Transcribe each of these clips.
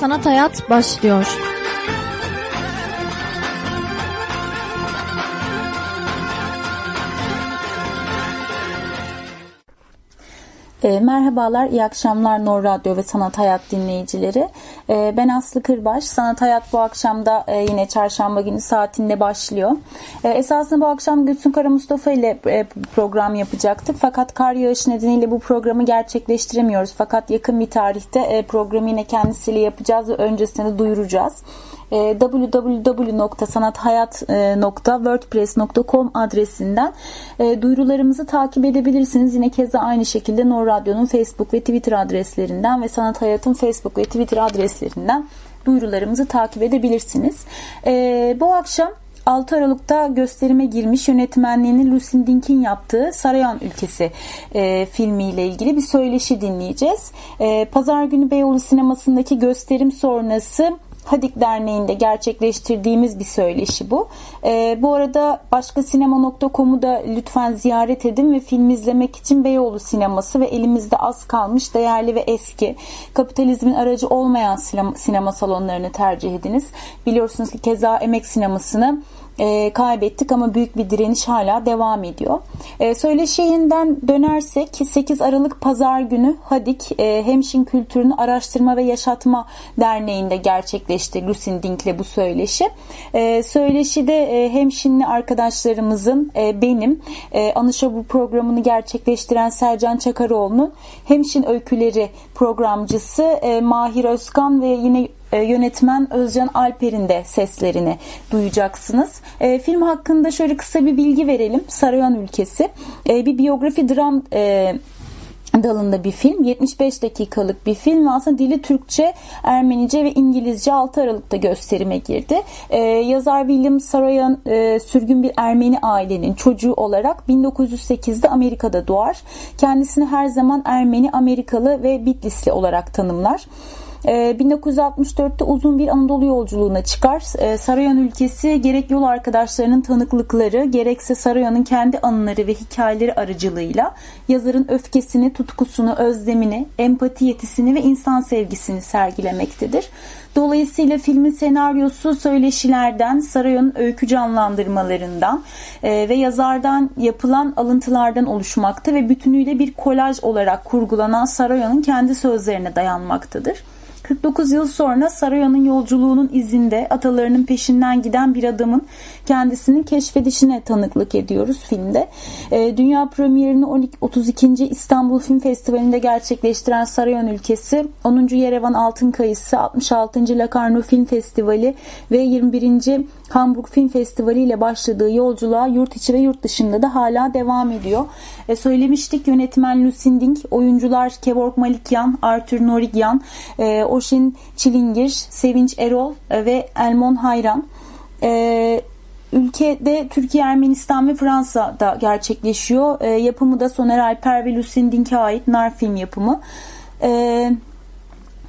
Sanat Hayat başlıyor. E, merhabalar, iyi akşamlar Nor Radyo ve Sanat Hayat dinleyicileri. E, ben Aslı Kırbaş. Sanat Hayat bu akşam da e, yine çarşamba günü saatinde başlıyor. E, esasında bu akşam Gülsün Kara Mustafa ile e, program yapacaktık. Fakat kar yağışı nedeniyle bu programı gerçekleştiremiyoruz. Fakat yakın bir tarihte e, programı yine kendisiyle yapacağız ve öncesinde de duyuracağız e, www.sanathayat.wordpress.com adresinden e, duyurularımızı takip edebilirsiniz. Yine keza aynı şekilde Nor Radyo'nun Facebook ve Twitter adreslerinden ve Sanat Hayat'ın Facebook ve Twitter adreslerinden duyurularımızı takip edebilirsiniz. E, bu akşam 6 Aralık'ta gösterime girmiş yönetmenliğini Lucien Dink'in yaptığı Sarayan Ülkesi e, filmiyle ilgili bir söyleşi dinleyeceğiz. E, Pazar günü Beyoğlu sinemasındaki gösterim sonrası Hadik Derneği'nde gerçekleştirdiğimiz bir söyleşi bu. E, bu arada başka sinema.com'u da lütfen ziyaret edin ve film izlemek için Beyoğlu sineması ve elimizde az kalmış değerli ve eski kapitalizmin aracı olmayan sinema, sinema salonlarını tercih ediniz. Biliyorsunuz ki keza emek sinemasını e, kaybettik ama büyük bir direniş hala devam ediyor. E, söyleşiyinden dönersek 8 Aralık Pazar günü Hadik e, Hemşin Kültürünü Araştırma ve Yaşatma Derneği'nde gerçekleşti Lusin Dink'le bu söyleşi. E, söyleşide e, Hemşinli arkadaşlarımızın e, benim e, Anışa bu programını gerçekleştiren Sercan Çakaroğlu'nun Hemşin Öyküleri programcısı e, Mahir Özkan ve yine e, yönetmen Özcan Alper'in de seslerini duyacaksınız. E, film hakkında şöyle kısa bir bilgi verelim. Sarayan Ülkesi e, bir biyografi dram dalında bir film. 75 dakikalık bir film aslında dili Türkçe, Ermenice ve İngilizce 6 Aralık'ta gösterime girdi. Ee, yazar William Saroyan e, sürgün bir Ermeni ailenin çocuğu olarak 1908'de Amerika'da doğar. Kendisini her zaman Ermeni, Amerikalı ve Bitlisli olarak tanımlar. 1964'te ee, uzun bir Anadolu yolculuğuna çıkar. Ee, Sarayan ülkesi gerek yol arkadaşlarının tanıklıkları gerekse Sarayan'ın kendi anıları ve hikayeleri aracılığıyla yazarın öfkesini, tutkusunu, özlemini, empati yetisini ve insan sevgisini sergilemektedir. Dolayısıyla filmin senaryosu söyleşilerden, Sarayon'un öykü canlandırmalarından e, ve yazardan yapılan alıntılardan oluşmakta ve bütünüyle bir kolaj olarak kurgulanan Sarayon'un kendi sözlerine dayanmaktadır. 49 yıl sonra Sarayon'un yolculuğunun izinde atalarının peşinden giden bir adamın kendisinin keşfedişine tanıklık ediyoruz filmde. E, dünya premierini 12, 32. İstanbul Film Festivali'nde gerçekleştiren Sarayon ülkesi 10. Yerevan Altın Kayısı, 66. Locarno Film Festivali ve 21. Hamburg Film Festivali ile başladığı yolculuğa yurt içi ve yurt dışında da hala devam ediyor. E, söylemiştik yönetmen Lucien Dink, oyuncular Kevork Malikyan, Arthur Norigyan, e, Oşin Çilingir, Sevinç Erol e, ve Elmon Hayran. E, ülkede Türkiye, Ermenistan ve Fransa'da gerçekleşiyor. E, yapımı da Soner Alper ve Lucien Dink'e ait Nar film yapımı. E,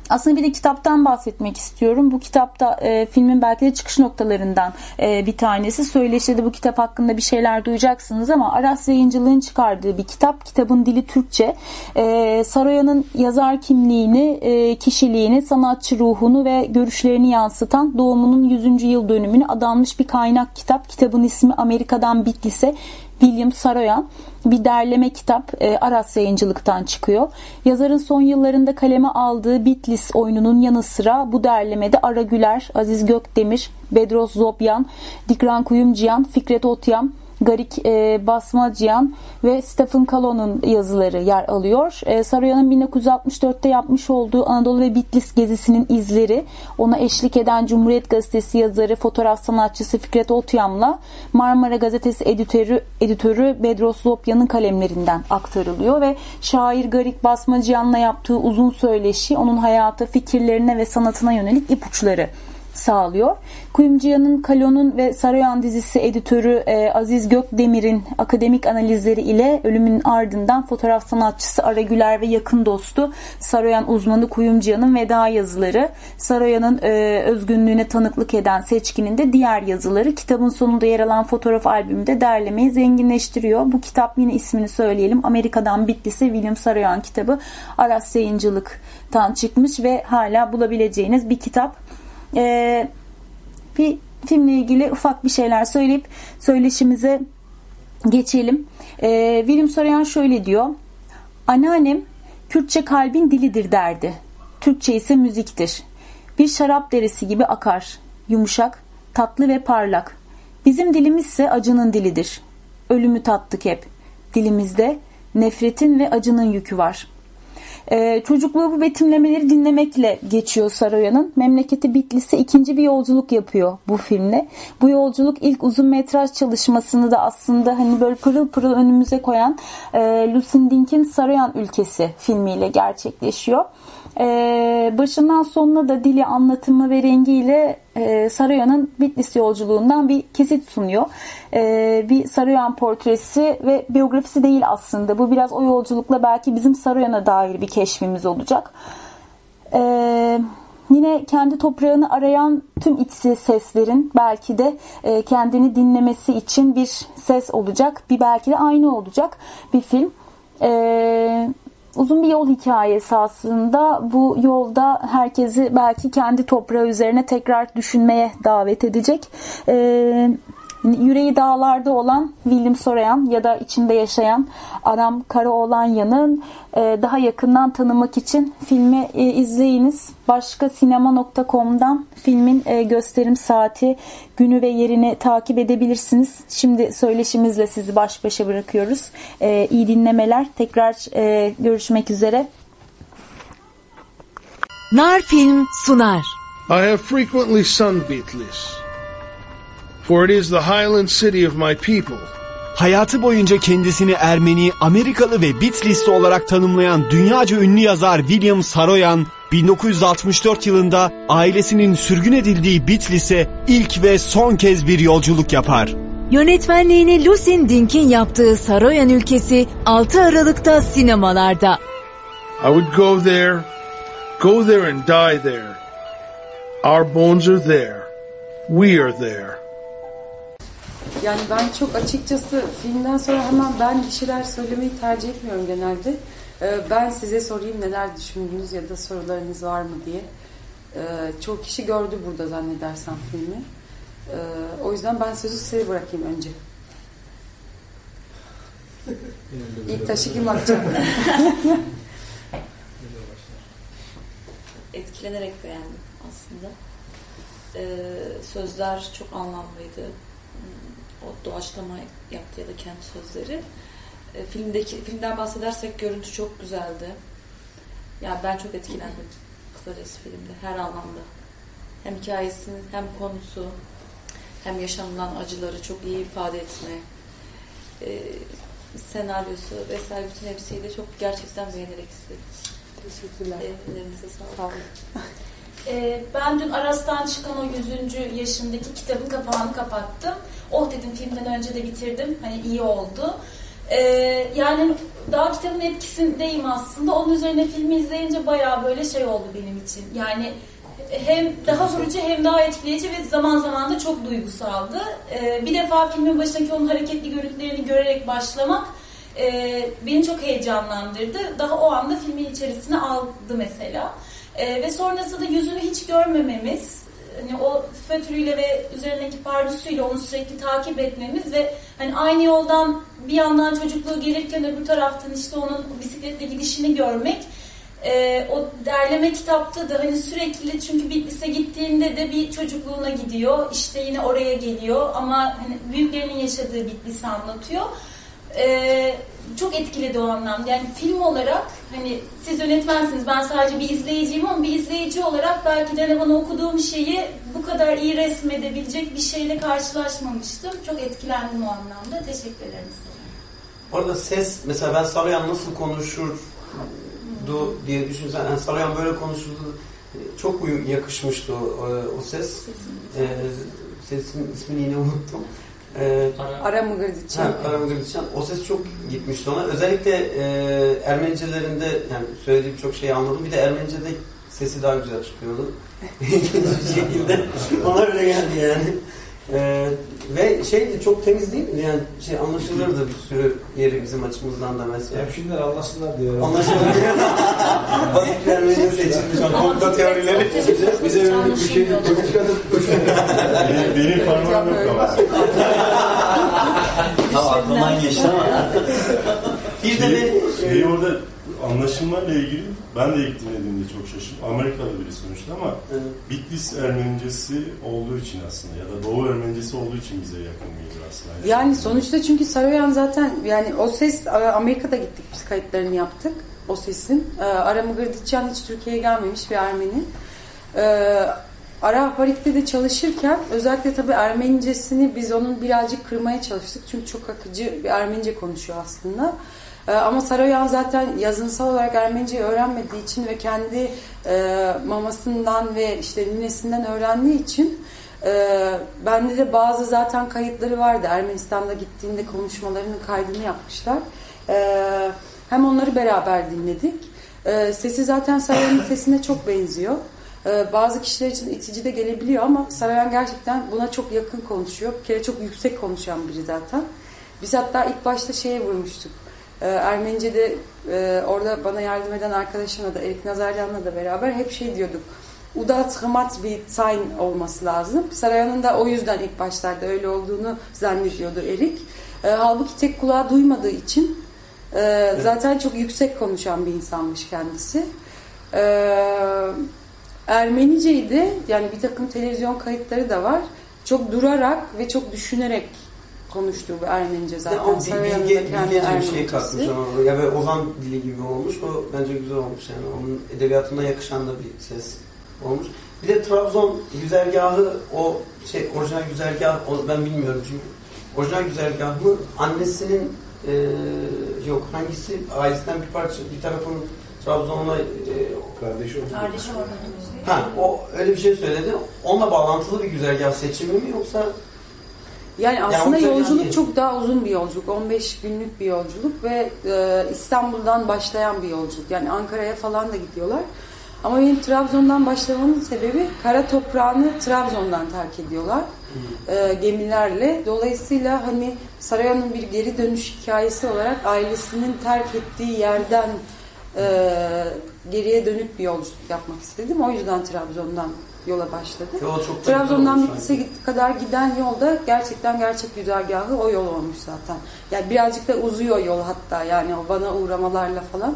aslında bir de kitaptan bahsetmek istiyorum. Bu kitapta e, filmin belki de çıkış noktalarından e, bir tanesi. Söyleşide bu kitap hakkında bir şeyler duyacaksınız ama Aras Yayıncılığın çıkardığı bir kitap. Kitabın dili Türkçe. E, Saroyan'ın yazar kimliğini, e, kişiliğini, sanatçı ruhunu ve görüşlerini yansıtan doğumunun 100. yıl dönümünü adanmış bir kaynak kitap. Kitabın ismi Amerika'dan Bitlis'e William Saroyan bir derleme kitap e, Aras yayıncılıktan çıkıyor. Yazarın son yıllarında kaleme aldığı Bitlis oyununun yanı sıra bu derlemede Ara Güler, Aziz Gökdemir, Bedros Zobyan, Dikran Kuyumciyan, Fikret Otyam, Garik e, Basmacyan ve Stephen Kalon'un yazıları yer alıyor. E, Saroyan'ın 1964'te yapmış olduğu Anadolu ve Bitlis gezisinin izleri ona eşlik eden Cumhuriyet Gazetesi yazarı, fotoğraf sanatçısı Fikret Otyam'la Marmara Gazetesi editörü, editörü Bedros Lopyan'ın kalemlerinden aktarılıyor ve şair Garik Basmacyan'la yaptığı uzun söyleşi onun hayata, fikirlerine ve sanatına yönelik ipuçları sağlıyor. Kuyumcuyanın, Kalon'un ve Saroyan dizisi editörü e, Aziz Gökdemir'in akademik analizleri ile ölümün ardından fotoğraf sanatçısı Ara Güler ve yakın dostu Saroyan uzmanı Kuyumcuyanın veda yazıları, Saroyan'ın e, özgünlüğüne tanıklık eden Seçkin'in de diğer yazıları kitabın sonunda yer alan fotoğraf albümünde derlemeyi zenginleştiriyor. Bu kitap yine ismini söyleyelim. Amerika'dan Bitlis'e William Saroyan kitabı Aras Yayıncılık'tan çıkmış ve hala bulabileceğiniz bir kitap. Ee, bir filmle ilgili ufak bir şeyler söyleyip söyleşimize geçelim. Ee, William Saroyan şöyle diyor. Anneannem Kürtçe kalbin dilidir derdi. Türkçe ise müziktir. Bir şarap derisi gibi akar. Yumuşak, tatlı ve parlak. Bizim dilimiz ise acının dilidir. Ölümü tattık hep. Dilimizde nefretin ve acının yükü var. Ee, çocukluğu bu betimlemeleri dinlemekle geçiyor Saroyan'ın. Memleketi Bitlis'e ikinci bir yolculuk yapıyor bu filmle. Bu yolculuk ilk uzun metraj çalışmasını da aslında hani böyle pırıl pırıl önümüze koyan e, Lucinda Dink'in Saroyan Ülkesi filmiyle gerçekleşiyor. Ee, başından sonuna da dili, anlatımı ve rengiyle e, Saroyan'ın Bitlis yolculuğundan bir kesit sunuyor. Ee, bir Saroyan portresi ve biyografisi değil aslında. Bu biraz o yolculukla belki bizim Saroyan'a dair bir keşfimiz olacak. Ee, yine kendi toprağını arayan tüm içsi seslerin belki de e, kendini dinlemesi için bir ses olacak. Bir belki de aynı olacak bir film. Ee, uzun bir yol hikayesi aslında. Bu yolda herkesi belki kendi toprağı üzerine tekrar düşünmeye davet edecek. Ee, yüreği dağlarda olan William Sorayan ya da içinde yaşayan Aram Karaoğlanyan'ın e, daha yakından tanımak için filmi e, izleyiniz. Başka sinema.com'dan filmin e, gösterim saati, günü ve yerini takip edebilirsiniz. Şimdi söyleşimizle sizi baş başa bırakıyoruz. İyi dinlemeler. Tekrar görüşmek üzere. Nar Film sunar. I have frequently sung Beatles, for it is the highland city of my people. Hayatı boyunca kendisini Ermeni, Amerikalı ve Bitlisli olarak tanımlayan dünyaca ünlü yazar William Saroyan, 1964 yılında ailesinin sürgün edildiği Bitlis'e ilk ve son kez bir yolculuk yapar. Yönetmenliğini Lucien Dink'in yaptığı Saroyan ülkesi 6 Aralık'ta sinemalarda. I would go there, go there and die there. Our bones are there. We are there. Yani ben çok açıkçası filmden sonra hemen ben bir şeyler söylemeyi tercih etmiyorum genelde. Ee, Ben size sorayım neler düşündünüz ya da sorularınız var mı diye. Ee, Çok kişi gördü burada zannedersem filmi. Ee, O yüzden ben sözü size bırakayım önce. İlk taşı kim atacak? etkilenerek beğendim aslında. Ee, sözler çok anlamlıydı. O doğaçlama yaptı ya da kendi sözleri. Ee, filmdeki filmden bahsedersek görüntü çok güzeldi. Yani ben çok etkilendim kısacası filmde her anlamda. Hem hikayesinin hem konusu hem yaşanılan acıları çok iyi ifade etme. Ee, senaryosu vesaire bütün hepsiyle çok gerçekten beğenerek izledim. Teşekkürler. Ellerinize sağlık. Sağ olun. Ee, ben dün Aras'tan çıkan o 100. yaşındaki kitabın kapağını kapattım. Oh dedim filmden önce de bitirdim. Hani iyi oldu. Ee, yani daha kitabın etkisindeyim aslında. Onun üzerine filmi izleyince bayağı böyle şey oldu benim için. Yani hem daha vurucu hem daha etkileyici ve zaman zaman da çok duygusaldı. Ee, bir defa filmin başındaki onun hareketli görüntülerini görerek başlamak e, beni çok heyecanlandırdı. Daha o anda filmin içerisine aldı mesela. Ee, ve sonrasında yüzünü hiç görmememiz, hani o fötürüyle ve üzerindeki pardüsüyle onu sürekli takip etmemiz ve hani aynı yoldan bir yandan çocukluğu gelirken öbür taraftan işte onun bisikletle gidişini görmek ee, o derleme kitapta da hani sürekli çünkü Bitlis'e gittiğinde de bir çocukluğuna gidiyor işte yine oraya geliyor ama hani büyüklerinin yaşadığı Bitlis'i anlatıyor. Ee, çok etkiledi o anlamda. Yani film olarak hani siz yönetmensiniz ben sadece bir izleyiciyim ama bir izleyici olarak belki de hani bana okuduğum şeyi bu kadar iyi resmedebilecek bir şeyle karşılaşmamıştım. Çok etkilendim o anlamda. Teşekkür ederim size. Bu arada ses, mesela ben Saroyan nasıl konuşurdu diye düşünsen, yani Saroyan böyle konuşurdu çok uyum yakışmıştı o, o ses. E, sesin ismini yine unuttum. E, Ara. O ses çok gitmişti ona. Özellikle e, Ermenicelerinde yani söylediği birçok şeyi anladım. Bir de Ermenice'de sesi daha güzel çıkıyordu. İlginç bir şekilde. Ona öyle geldi yani. E, ve şey de çok temiz değil mi? Yani şey anlaşılırdı bir sürü yeri bizim açımızdan da mesela. Hemşinler anlasınlar diye. Anlaşılır. Basit Ermenice seçilmiş. Komplo teorileri. Bize, bize öyle bir şey politikanın benim, benim parmağım yok ama. Tamam aklımdan geçti ama. Bir de beni... şey orada anlaşılmayla ilgili ben de ilk dinlediğimde çok şaşırdım. Amerikalı biri sonuçta ama Evet. Bitlis Ermenicesi olduğu için aslında ya da Doğu Ermenicesi olduğu için bize yakın geliyor aslında. Yani sonuçta çünkü Saroyan zaten yani o ses Amerika'da gittik biz kayıtlarını yaptık o sesin. Ee, Ara Mıgırdıçyan hiç Türkiye'ye gelmemiş bir Ermeni. Ee, Ara Haparik'te de çalışırken özellikle tabii Ermenicesini biz onun birazcık kırmaya çalıştık. Çünkü çok akıcı bir Ermenice konuşuyor aslında. Ee, ama Saroyan zaten yazınsal olarak Ermenice öğrenmediği için ve kendi e, mamasından ve işte ninesinden öğrendiği için e, bende de bazı zaten kayıtları vardı. Ermenistan'da gittiğinde konuşmalarının kaydını yapmışlar. E, hem onları beraber dinledik. Sesi zaten Saroyan'ın sesine çok benziyor. Bazı kişiler için itici de gelebiliyor ama Saroyan gerçekten buna çok yakın konuşuyor. Bir kere çok yüksek konuşan biri zaten. Biz hatta ilk başta şeye vurmuştuk. Ee, Ermenice'de e, orada bana yardım eden arkadaşımla da Erik Nazaryan'la da beraber hep şey diyorduk. Uda tıkımat bir sign olması lazım. Sarayan'ın da o yüzden ilk başlarda öyle olduğunu zannediyordu Erik. E, halbuki tek kulağı duymadığı için e, zaten çok yüksek konuşan bir insanmış kendisi. E, Ermenice'yi de yani bir takım televizyon kayıtları da var. Çok durarak ve çok düşünerek konuştuğu bir Ermenice zaten. Ya o da bilge, bilgece bir şey katmış ama ya böyle Ozan dili gibi olmuş. O bence güzel olmuş yani. Onun edebiyatına yakışan da bir ses olmuş. Bir de Trabzon güzergahı o şey orijinal güzergah o, ben bilmiyorum çünkü orijinal güzergahı annesinin e, yok hangisi ailesinden bir parça bir tarafının Trabzon'la e, kardeşi oldu. Kardeşi orada. ha o öyle bir şey söyledi. Onunla bağlantılı bir güzergah seçimi mi yoksa Yani aslında Yani o yolculuk değil. çok daha uzun bir yolculuk. 15 günlük bir yolculuk ve e, İstanbul'dan başlayan bir yolculuk. Yani Ankara'ya falan da gidiyorlar. Ama benim Trabzon'dan başlamamın sebebi kara toprağını Trabzon'dan terk ediyorlar. e, gemilerle. Dolayısıyla hani Sarayan'ın bir geri dönüş hikayesi olarak ailesinin terk ettiği yerden e, geriye dönük bir yolculuk yapmak istedim. O yüzden Trabzon'dan yola başladı. Yol çok da Trabzon'dan Bitlis'e kadar giden yolda gerçekten gerçek güzergahı o yol olmuş zaten. Yani birazcık da uzuyor yol hatta yani o bana uğramalarla falan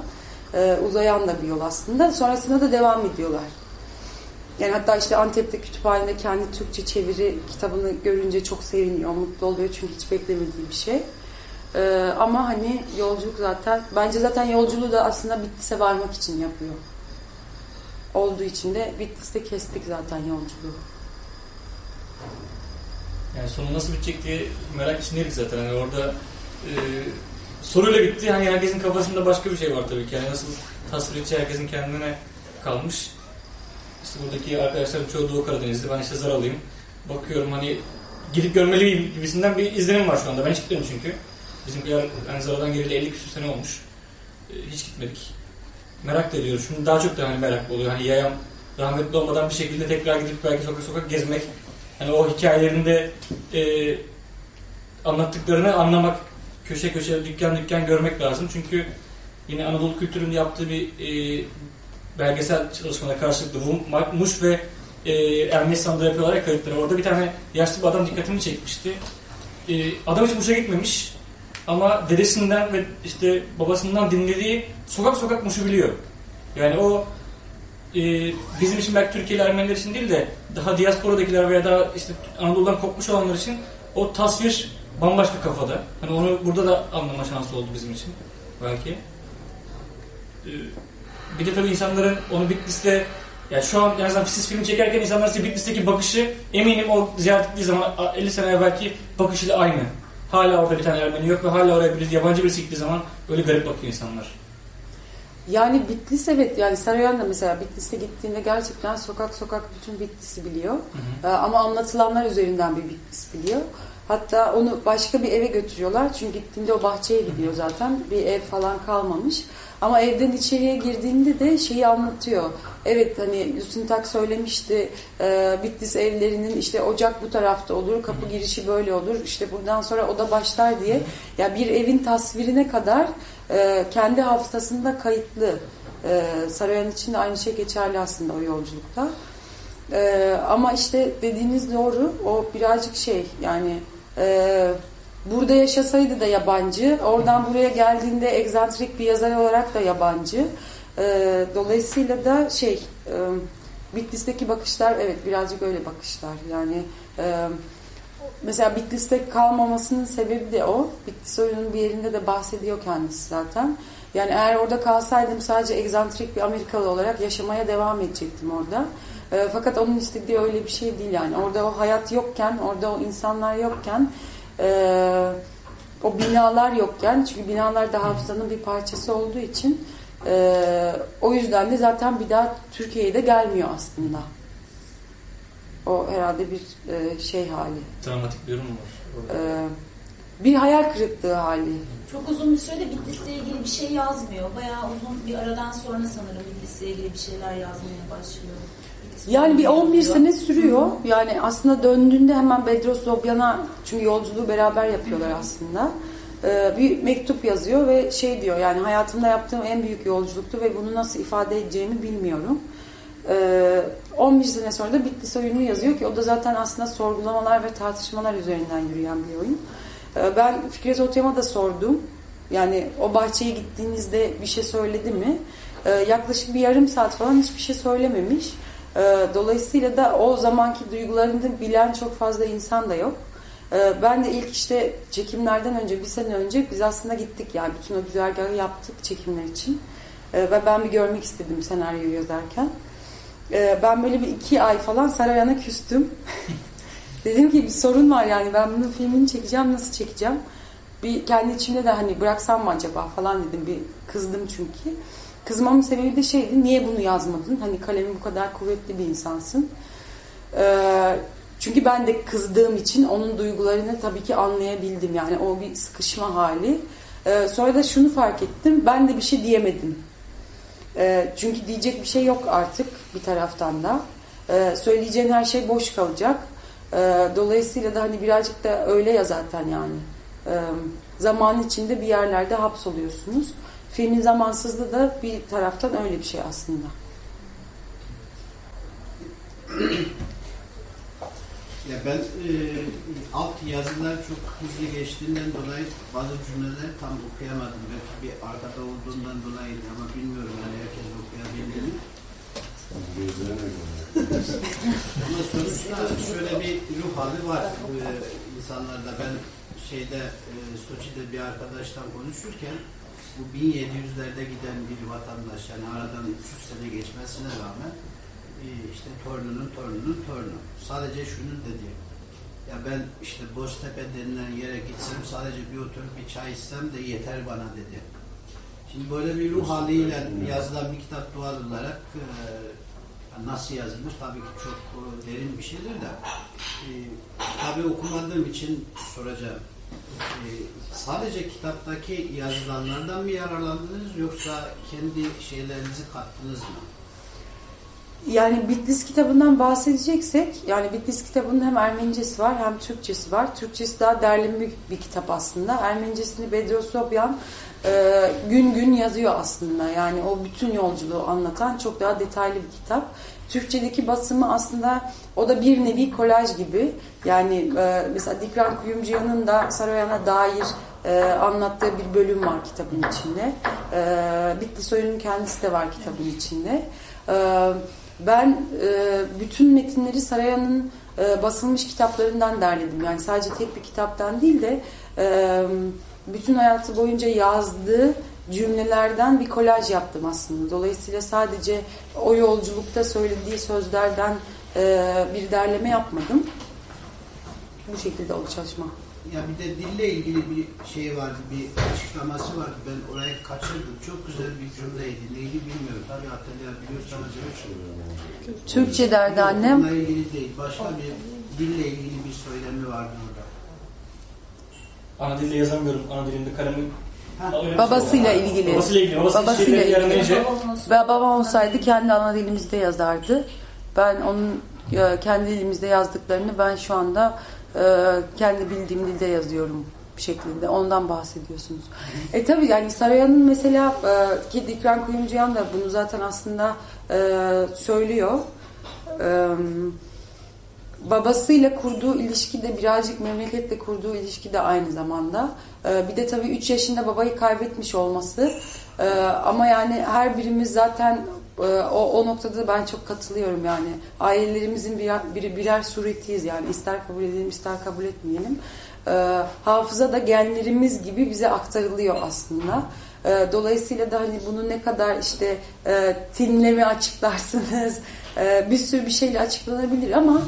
e, uzayan da bir yol aslında. Sonrasında da devam ediyorlar. Yani hatta işte Antep'te kütüphanede kendi Türkçe çeviri kitabını görünce çok seviniyor, mutlu oluyor çünkü hiç beklemediği bir şey. E, ama hani yolculuk zaten, bence zaten yolculuğu da aslında Bitlis'e varmak için yapıyor. Olduğu için de Bitlis'te kestik zaten yolculuğu. Yani sonu nasıl bitecek diye merak içindeydik zaten. Hani orada e, soruyla bitti. Hani herkesin kafasında başka bir şey var tabii ki. Yani nasıl tasvir edeceği herkesin kendine kalmış. İşte buradaki arkadaşlarım çoğu Doğu Karadenizli. Ben işte Zaralıyım. Bakıyorum hani gidip görmeliyim gibisinden bir izlenim var şu anda. Ben hiç gitmedim çünkü. Bizimkiler yani Zara'dan geleli 50 küsur sene olmuş. E, hiç gitmedik. Merak da ediyoruz. Şimdi daha çok da hani merak oluyor. Hani yayam rahmetli olmadan bir şekilde tekrar gidip belki sokak sokak gezmek. Hani o hikayelerinde e, anlattıklarını anlamak, köşe köşe, dükkan dükkan görmek lazım. Çünkü yine Anadolu kültürünün yaptığı bir e, belgesel çalışmada karşılıklı Muş ve e, Ermenistan'da yapıyorlar ya kayıtları. Orada bir tane yaşlı bir adam dikkatimi çekmişti. E, adam hiç Muş'a gitmemiş ama dedesinden ve işte babasından dinlediği sokak sokak Muş'u biliyor. Yani o e, bizim için belki Türkiye'li Ermeniler için değil de daha diasporadakiler veya daha işte Anadolu'dan kopmuş olanlar için o tasvir bambaşka kafada. Hani onu burada da anlama şansı oldu bizim için belki. E, bir de tabii insanların onu Bitlis'te yani şu an en azından siz film çekerken insanlar size Bitlis'teki bakışı eminim o ziyaret ettiği zaman 50 sene evvelki bakışıyla aynı. Hala orada bir tane Ermeni yok ve hala oraya bir yabancı birisi gittiği zaman öyle garip bakıyor insanlar. Yani Bitlis evet yani Sarayan da mesela Bitlis'e gittiğinde gerçekten sokak sokak bütün Bitlis'i biliyor. Ee, ama anlatılanlar üzerinden bir Bitlis biliyor. Hatta onu başka bir eve götürüyorlar. Çünkü gittiğinde o bahçeye gidiyor zaten. Bir ev falan kalmamış. Ama evden içeriye girdiğinde de şeyi anlatıyor. Evet hani Lusin Tak söylemişti e, Bitlis evlerinin işte ocak bu tarafta olur, kapı girişi böyle olur. İşte buradan sonra oda başlar diye. Ya bir evin tasvirine kadar e, kendi hafızasında kayıtlı. E, Sarayan için de aynı şey geçerli aslında o yolculukta. E, ama işte dediğiniz doğru. O birazcık şey yani e, burada yaşasaydı da yabancı. Oradan buraya geldiğinde egzantrik bir yazar olarak da yabancı. E, dolayısıyla da şey e, Bitlis'teki bakışlar evet birazcık öyle bakışlar. Yani e, mesela Bitlis'te kalmamasının sebebi de o. Bitlis oyunun bir yerinde de bahsediyor kendisi zaten. Yani eğer orada kalsaydım sadece egzantrik bir Amerikalı olarak yaşamaya devam edecektim orada. E, fakat onun istediği öyle bir şey değil yani. Orada o hayat yokken, orada o insanlar yokken, e, o binalar yokken, çünkü binalar da hafızanın bir parçası olduğu için e, o yüzden de zaten bir daha Türkiye'ye de gelmiyor aslında. O herhalde bir e, şey hali. Dramatik bir durum var. E, bir hayal kırıklığı hali. Çok uzun bir sürede Bitlis'le ilgili bir şey yazmıyor. Bayağı uzun bir aradan sonra sanırım Bitlis'le ilgili bir şeyler yazmaya başlıyor. Yani bir 11 sene sürüyor. Yani aslında döndüğünde hemen Bedros Zobyan'a çünkü yolculuğu beraber yapıyorlar aslında. Ee, bir mektup yazıyor ve şey diyor yani hayatımda yaptığım en büyük yolculuktu ve bunu nasıl ifade edeceğimi bilmiyorum. Ee, 11 sene sonra da Bitlis oyununu yazıyor ki o da zaten aslında sorgulamalar ve tartışmalar üzerinden yürüyen bir oyun. Ee, ben Fikret Otyam'a da sordum. Yani o bahçeye gittiğinizde bir şey söyledi mi? Ee, yaklaşık bir yarım saat falan hiçbir şey söylememiş. Ee, dolayısıyla da o zamanki duygularını bilen çok fazla insan da yok. Ee, ben de ilk işte çekimlerden önce, bir sene önce biz aslında gittik yani bütün o güzergahı yaptık çekimler için. Ee, ve ben bir görmek istedim senaryoyu yazarken. Ben böyle bir iki ay falan Sarayan'a küstüm. Dedim ki bir sorun var yani ben bunun filmini çekeceğim, nasıl çekeceğim? Bir kendi içimde de hani bıraksam mı acaba falan dedim. Bir kızdım çünkü. Kızmamın sebebi de şeydi, niye bunu yazmadın? Hani kalemin bu kadar kuvvetli bir insansın. Ee, çünkü ben de kızdığım için onun duygularını tabii ki anlayabildim. Yani o bir sıkışma hali. Ee, sonra da şunu fark ettim, ben de bir şey diyemedim. Ee, çünkü diyecek bir şey yok artık bir taraftan da. Ee, söyleyeceğin her şey boş kalacak. Ee, dolayısıyla da hani birazcık da öyle ya zaten yani. Ee, zaman içinde bir yerlerde hapsoluyorsunuz. Filmin zamansızlığı da bir taraftan öyle bir şey aslında. Ya ben e, alt yazılar çok hızlı geçtiğinden dolayı bazı cümleler tam okuyamadım. Belki bir arkada olduğundan dolayı ama bilmiyorum yani herkes okuyabildi mi? ama sonuçta şöyle bir ruh hali var e, insanlarda. Ben şeyde e, Soçi'de bir arkadaştan konuşurken bu 1700'lerde giden bir vatandaş yani aradan 300 sene geçmesine rağmen e, işte torununun torununun torunu. Sadece şunu dedi. Ya ben işte Boztepe denilen yere gitsem sadece bir oturup bir çay içsem de yeter bana dedi. Şimdi böyle bir ruh haliyle yazılan bir kitap doğal olarak e, nasıl yazılmış tabii ki çok e, derin bir şeydir de tabii okumadığım için soracağım. E, sadece kitaptaki yazılanlardan mı yararlandınız yoksa kendi şeylerinizi kattınız mı? Yani Bitlis kitabından bahsedeceksek, yani Bitlis kitabının hem Ermenicesi var hem Türkçesi var. Türkçesi daha derli bir, bir kitap aslında. Ermenicesini Bedros Sobyan e, gün gün yazıyor aslında. Yani o bütün yolculuğu anlatan çok daha detaylı bir kitap. Türkçedeki basımı aslında o da bir nevi kolaj gibi. Yani e, mesela Dikran Kuyumcuyan'ın da Saroyan'a dair e, anlattığı bir bölüm var kitabın içinde. E, Bitlis oyunun kendisi de var kitabın içinde. E, ben e, bütün metinleri Sarayan'ın e, basılmış kitaplarından derledim. Yani sadece tek bir kitaptan değil de e, bütün hayatı boyunca yazdığı cümlelerden bir kolaj yaptım aslında. Dolayısıyla sadece o yolculukta söylediği sözlerden e, bir derleme yapmadım. Bu şekilde oldu çalışma. ya bir de dille ilgili bir şey vardı, bir açıklaması vardı. Ben orayı kaçırdım. Çok güzel bir cümleydi. Neydi bilmiyorum. Tabii hatırlayabiliyorsanız. Türkçe derdi annem. Bununla ilgili değil. Başka bir dille ilgili bir söylemi vardı orada. Ana dilde yazamıyorum. Ana dilimde kalemi Babasıyla ilgili. Babasıyla ilgili. Babası Babasıyla ilgili. öğrenince Ve babam olsaydı kendi ana dilimizde yazardı. Ben onun e, kendi dilimizde yazdıklarını ben şu anda e, kendi bildiğim dilde yazıyorum şeklinde. Ondan bahsediyorsunuz. E tabi yani Sarayan'ın mesela e, ki Dikran Kuyumcuyan da bunu zaten aslında söylüyor. E, babasıyla kurduğu ilişki de birazcık memleketle kurduğu ilişki de aynı zamanda. Ee, bir de tabii 3 yaşında babayı kaybetmiş olması. Ee, ama yani her birimiz zaten e, o, o noktada ben çok katılıyorum yani. Ailelerimizin birer, bir, birer suretiyiz yani. ister kabul edelim ister kabul etmeyelim. Ee, hafıza da genlerimiz gibi bize aktarılıyor aslında. Dolayısıyla da hani bunu ne kadar işte e, tinle mi açıklarsınız, bir sürü bir şeyle açıklanabilir ama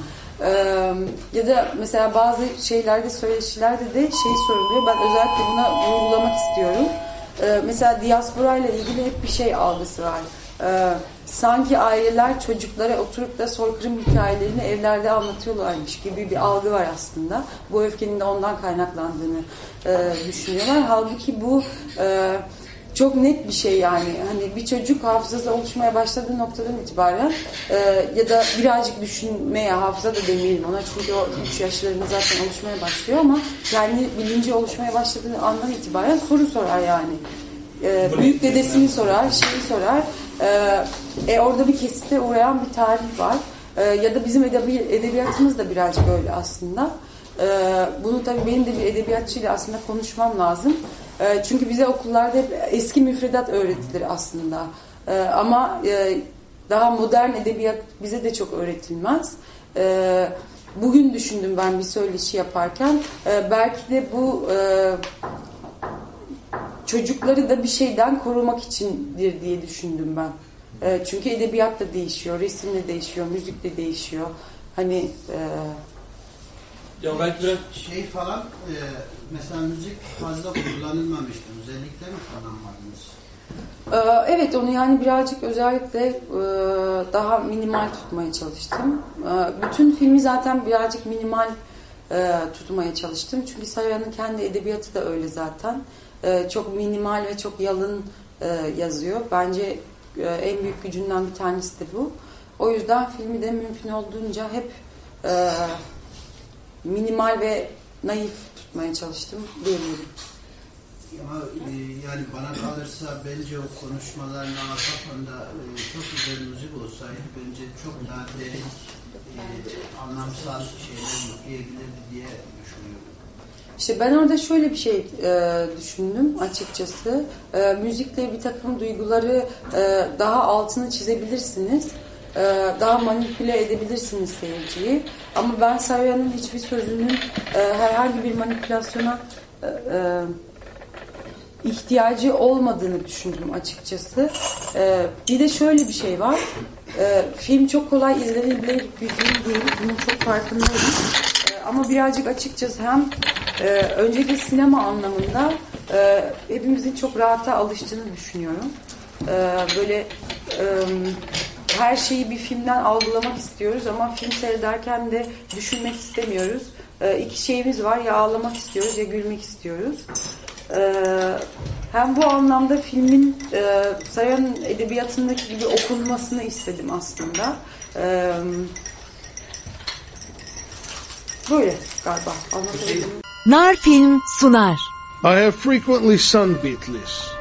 ya da mesela bazı şeylerde söyleşilerde de şey soruluyor. Ben özellikle buna vurgulamak istiyorum. Mesela diaspora ile ilgili hep bir şey algısı var. Sanki aileler çocuklara oturup da soykırım hikayelerini evlerde anlatıyorlarmış gibi bir algı var aslında. Bu öfkenin de ondan kaynaklandığını düşünüyorlar. Halbuki bu e, çok net bir şey yani. Hani bir çocuk hafızası oluşmaya başladığı noktadan itibaren e, ya da birazcık düşünmeye, hafıza da demeyelim ona çünkü o 3 yaşlarında zaten oluşmaya başlıyor ama kendi bilinci oluşmaya başladığı andan itibaren soru sorar yani. E, büyük dedesini sorar, şeyi sorar. E, e, orada bir kesite uğrayan bir tarih var. E, ya da bizim edebi, edebiyatımız da birazcık öyle aslında. E, bunu tabii benim de bir edebiyatçıyla aslında konuşmam lazım. E, çünkü bize okullarda hep eski müfredat öğretilir aslında. E, ama e, daha modern edebiyat bize de çok öğretilmez. E, bugün düşündüm ben bir söyleşi yaparken. E, belki de bu e, çocukları da bir şeyden korumak içindir diye düşündüm ben. E, çünkü edebiyat da değişiyor, resim de değişiyor, müzik de değişiyor. Hani e, ya belki biraz şey falan e, mesela müzik fazla kullanılmamıştı. Özellikle mi kullanmadınız? Ee, Evet onu yani birazcık özellikle e, daha minimal tutmaya çalıştım. Ee, Bütün filmi zaten birazcık minimal e, tutmaya çalıştım. Çünkü Sarya'nın kendi edebiyatı da öyle zaten. E, Çok minimal ve çok yalın yazıyor. Bence en büyük gücünden bir tanesi de bu. O yüzden filmi de mümkün olduğunca hep minimal ve naif tutmaya çalıştım diyebilirim. Ama e, yani bana kalırsa bence o konuşmaların arka fonda e, çok güzel müzik olsaydı bence çok daha derin e, anlamsal şeyler yükleyebilirdi diye düşünüyorum. İşte ben orada şöyle bir şey e, düşündüm açıkçası. E, müzikle bir takım duyguları e, daha altını çizebilirsiniz. E, daha manipüle edebilirsiniz seyirciyi. Ama ben Sarya'nın hiçbir sözünün e, herhangi bir manipülasyona e, e, ihtiyacı olmadığını düşündüm açıkçası. E, bir de şöyle bir şey var. E, film çok kolay izlenebilir bir film değil. Bunun çok farkındayım. E, ama birazcık açıkçası hem e, öncelikle sinema anlamında e, hepimizin çok rahata alıştığını düşünüyorum. E, böyle e, her şeyi bir filmden algılamak istiyoruz ama film seyrederken de düşünmek istemiyoruz. E, iki şeyimiz var ya ağlamak istiyoruz ya gülmek istiyoruz. E, hem bu anlamda filmin e, Sayan'ın edebiyatındaki gibi okunmasını istedim aslında. E, böyle galiba anlatabildim. Nar Film sunar. I have frequently sung Beatles,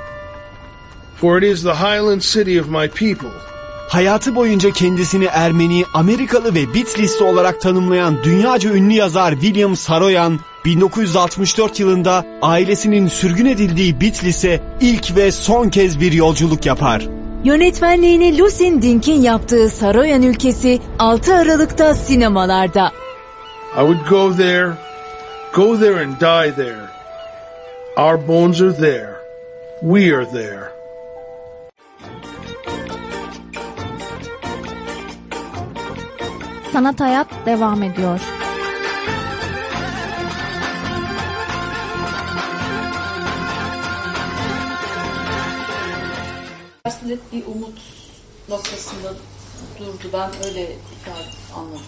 for it is the highland city of my people. Hayatı boyunca kendisini Ermeni, Amerikalı ve Bitlisli olarak tanımlayan dünyaca ünlü yazar William Saroyan, 1964 yılında ailesinin sürgün edildiği Bitlis'e ilk ve son kez bir yolculuk yapar. Yönetmenliğini Lucien Dink'in yaptığı Saroyan ülkesi 6 Aralık'ta sinemalarda. I would go there, go there and die there. Our bones are there. We are there. Sanat Hayat devam ediyor. Aslında bir umut noktasında durdu. Ben öyle anladım.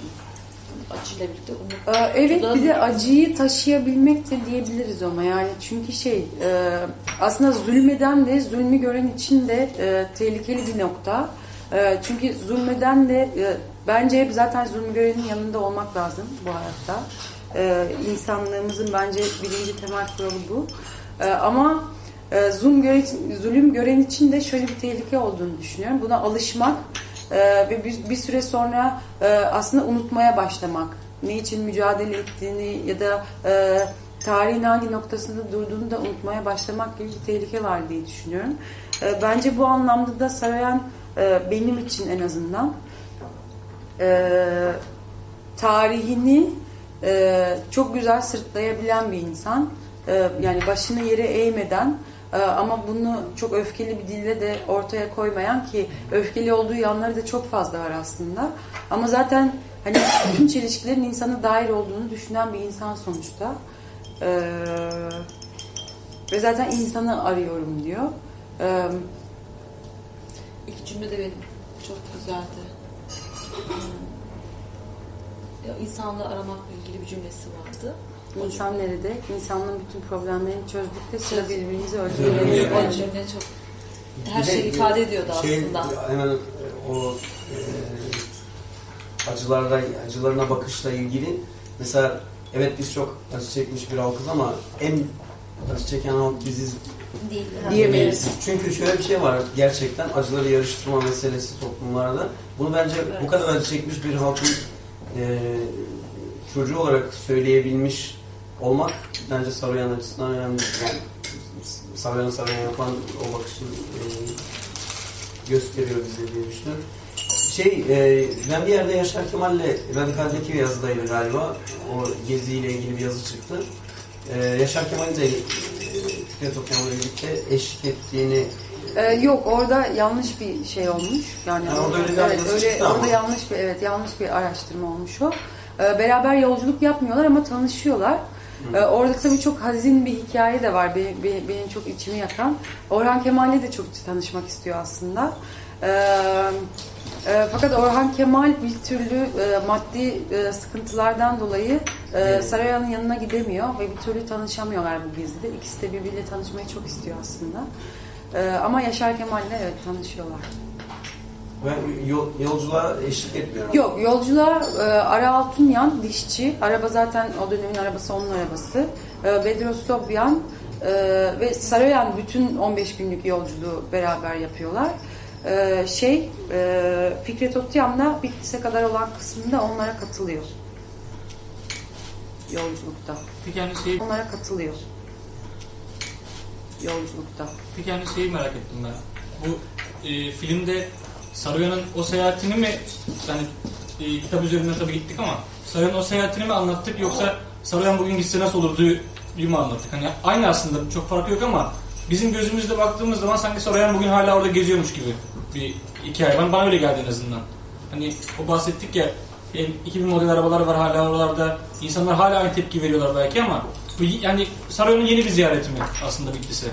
Acıyla birlikte umut. Ee, evet bir de acıyı taşıyabilmek de diyebiliriz ona yani. Çünkü şey e, aslında zulmeden de zulmü gören için de e, tehlikeli bir nokta. E, çünkü zulmeden de bence hep zaten zulmü görenin yanında olmak lazım bu hayatta. E, insanlığımızın bence birinci temel kuralı bu. E, ama e, zulüm, göre, zulüm gören için de şöyle bir tehlike olduğunu düşünüyorum. Buna alışmak e, ve bir, bir süre sonra e, aslında unutmaya başlamak. Ne için mücadele ettiğini ya da e, tarihin hangi noktasında durduğunu da unutmaya başlamak gibi bir tehlike var diye düşünüyorum. E, bence bu anlamda da Saroyan e, benim için en azından e, tarihini e, çok güzel sırtlayabilen bir insan. E, yani başını yere eğmeden e, ama bunu çok öfkeli bir dille de ortaya koymayan ki öfkeli olduğu yanları da çok fazla var aslında. Ama zaten hani bütün çelişkilerin insana dair olduğunu düşünen bir insan sonuçta. E, ve zaten insanı arıyorum diyor. E, İlk cümle de benim çok güzeldi. Ya, insanlığı aramakla ilgili bir cümlesi vardı. İnsan nerede? İnsanlığın bütün problemlerini çözdük de sıra birbirimizi O öldürüyoruz. cümle çok her şeyi ifade ediyordu şey, aslında. Hemen o e, acılarla, acılarına bakışla ilgili mesela evet biz çok acı çekmiş bir halkız ama en acı çeken halk biziz Değil. Diyemeyiz. Çünkü şöyle bir şey var gerçekten acıları yarıştırma meselesi toplumlarda. Bunu bence bu kadar acı çekmiş bir halkın e, çocuğu olarak söyleyebilmiş olmak bence Saruyan açısından önemli. Yani Saruyan Saruyan yapan o bakışı e, gösteriyor bize diye düşünüyorum. Şey, e, ben bir yerde Yaşar Kemal'le Radikal'deki bir yazıdaydı galiba. O geziyle ilgili bir yazı çıktı. E, Yaşar Kemal'in de e, Fikret Okan'la birlikte eşlik ettiğini Ee, yok orada yanlış bir şey olmuş. Yani Ha, orada öyle evet, öyle, ama. orada yanlış bir evet yanlış bir araştırma olmuş o. Ee, beraber yolculuk yapmıyorlar ama tanışıyorlar. Ee, orada tabii çok hazin bir hikaye de var. Benim, benim, benim çok içimi yakan. Orhan Kemal'le de çok tanışmak istiyor aslında. Ee, e, fakat Orhan Kemal bir türlü e, maddi e, sıkıntılardan dolayı e, Sarayan'ın yanına gidemiyor ve bir türlü tanışamıyorlar bu gezide. İkisi de birbiriyle tanışmayı çok istiyor aslında. Ee, ama Yaşar Kemal'le evet tanışıyorlar. ve yol, yolculuğa eşlik etmiyor. Yok yolculuğa e, Ara Altunyan dişçi. Araba zaten o dönemin arabası onun arabası. E, Bedros Sobyan e, ve Saroyan bütün 15 günlük yolculuğu beraber yapıyorlar. E, şey e, Fikret Otyam da Bitlis'e kadar olan kısmında onlara katılıyor. Yolculukta. Peki yani şey, Onlara katılıyor. Yolculukta. peki yani şeyi merak ettim ben. Bu e, filmde Saruyan'ın o seyahatini mi yani e, kitap üzerinden tabii gittik ama Saruyan'ın o seyahatini mi anlattık yoksa Saruyan bugün gitse nasıl olurdu mu anlattık? Hani aynı aslında çok farkı yok ama bizim gözümüzle baktığımız zaman sanki Saruyan bugün hala orada geziyormuş gibi bir hikaye. Bana, bana öyle geldi en azından. Hani o bahsettik ya e, 2000 model arabalar var hala oralarda. İnsanlar hala aynı tepki veriyorlar belki ama bu yani Saruyan'ın yeni bir ziyareti mi aslında Bitlis'e?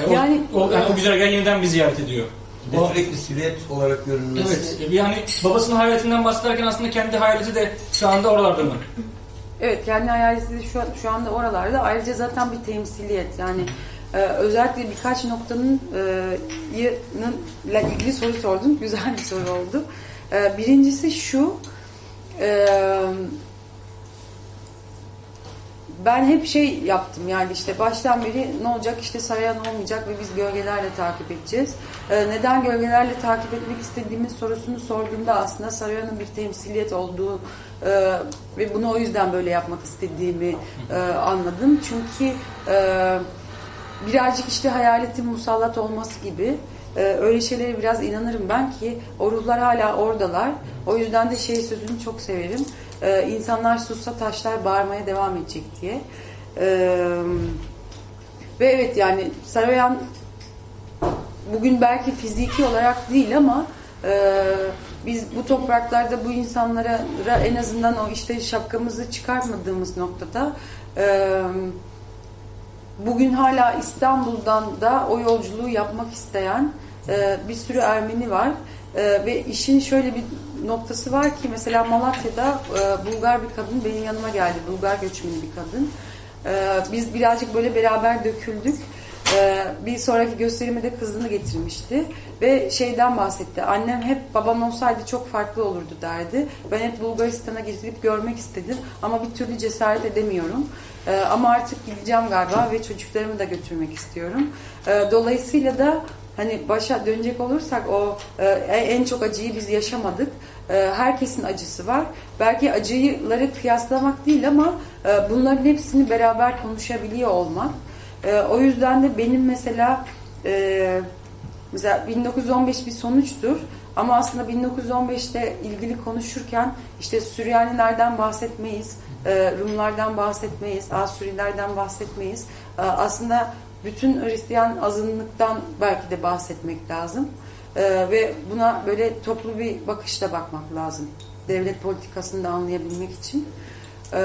Yani, Yani- o, o, yani o güzergah yeniden bir ziyaret ediyor. Bir de O- sürekli silüet olarak görünmesi. Evet. Bir hani babasının hayaletinden bahsederken aslında kendi hayaleti de şu anda oralarda mı? Evet kendi hayaleti de şu, şu anda oralarda. Ayrıca zaten bir temsiliyet. Yani e, özellikle birkaç noktanın ile ilgili soru sordun. Güzel bir soru oldu. E, birincisi şu. E, ben hep şey yaptım yani işte baştan beri ne olacak işte Sarayan olmayacak ve biz gölgelerle takip edeceğiz. Ee, neden gölgelerle takip etmek istediğimiz sorusunu sorduğumda aslında Sarayan'ın bir temsiliyet olduğu e, ve bunu o yüzden böyle yapmak istediğimi e, anladım. Çünkü e, birazcık işte hayaletin musallat olması gibi e, öyle şeylere biraz inanırım ben ki o ruhlar hala oradalar. O yüzden de şey sözünü çok severim. E, insanlar sussa taşlar bağırmaya devam edecek diye. E, ve evet yani Saroyan bugün belki fiziki olarak değil ama e, biz bu topraklarda bu insanlara en azından o işte şapkamızı çıkarmadığımız noktada e, bugün hala İstanbul'dan da o yolculuğu yapmak isteyen e, bir sürü Ermeni var. E, ve işin şöyle bir noktası var ki mesela Malatya'da e, Bulgar bir kadın benim yanıma geldi. Bulgar göçmeni bir kadın. E, biz birazcık böyle beraber döküldük. E, bir sonraki gösterime de kızını getirmişti. Ve şeyden bahsetti. Annem hep babam olsaydı çok farklı olurdu derdi. Ben hep Bulgaristan'a gidip görmek istedim ama bir türlü cesaret edemiyorum. E, ama artık gideceğim galiba ve çocuklarımı da götürmek istiyorum. E, dolayısıyla da hani başa dönecek olursak o e, en çok acıyı biz yaşamadık. Herkesin acısı var. Belki acıları kıyaslamak değil ama e, bunların hepsini beraber konuşabiliyor olmak. E, o yüzden de benim mesela e, mesela 1915 bir sonuçtur. Ama aslında 1915'te ilgili konuşurken işte Süryanilerden bahsetmeyiz, e, Rumlardan bahsetmeyiz, Asurilerden bahsetmeyiz. E, aslında bütün Hristiyan azınlıktan belki de bahsetmek lazım. Ee, ve buna böyle toplu bir bakışla bakmak lazım. Devlet politikasını da anlayabilmek için. Ee,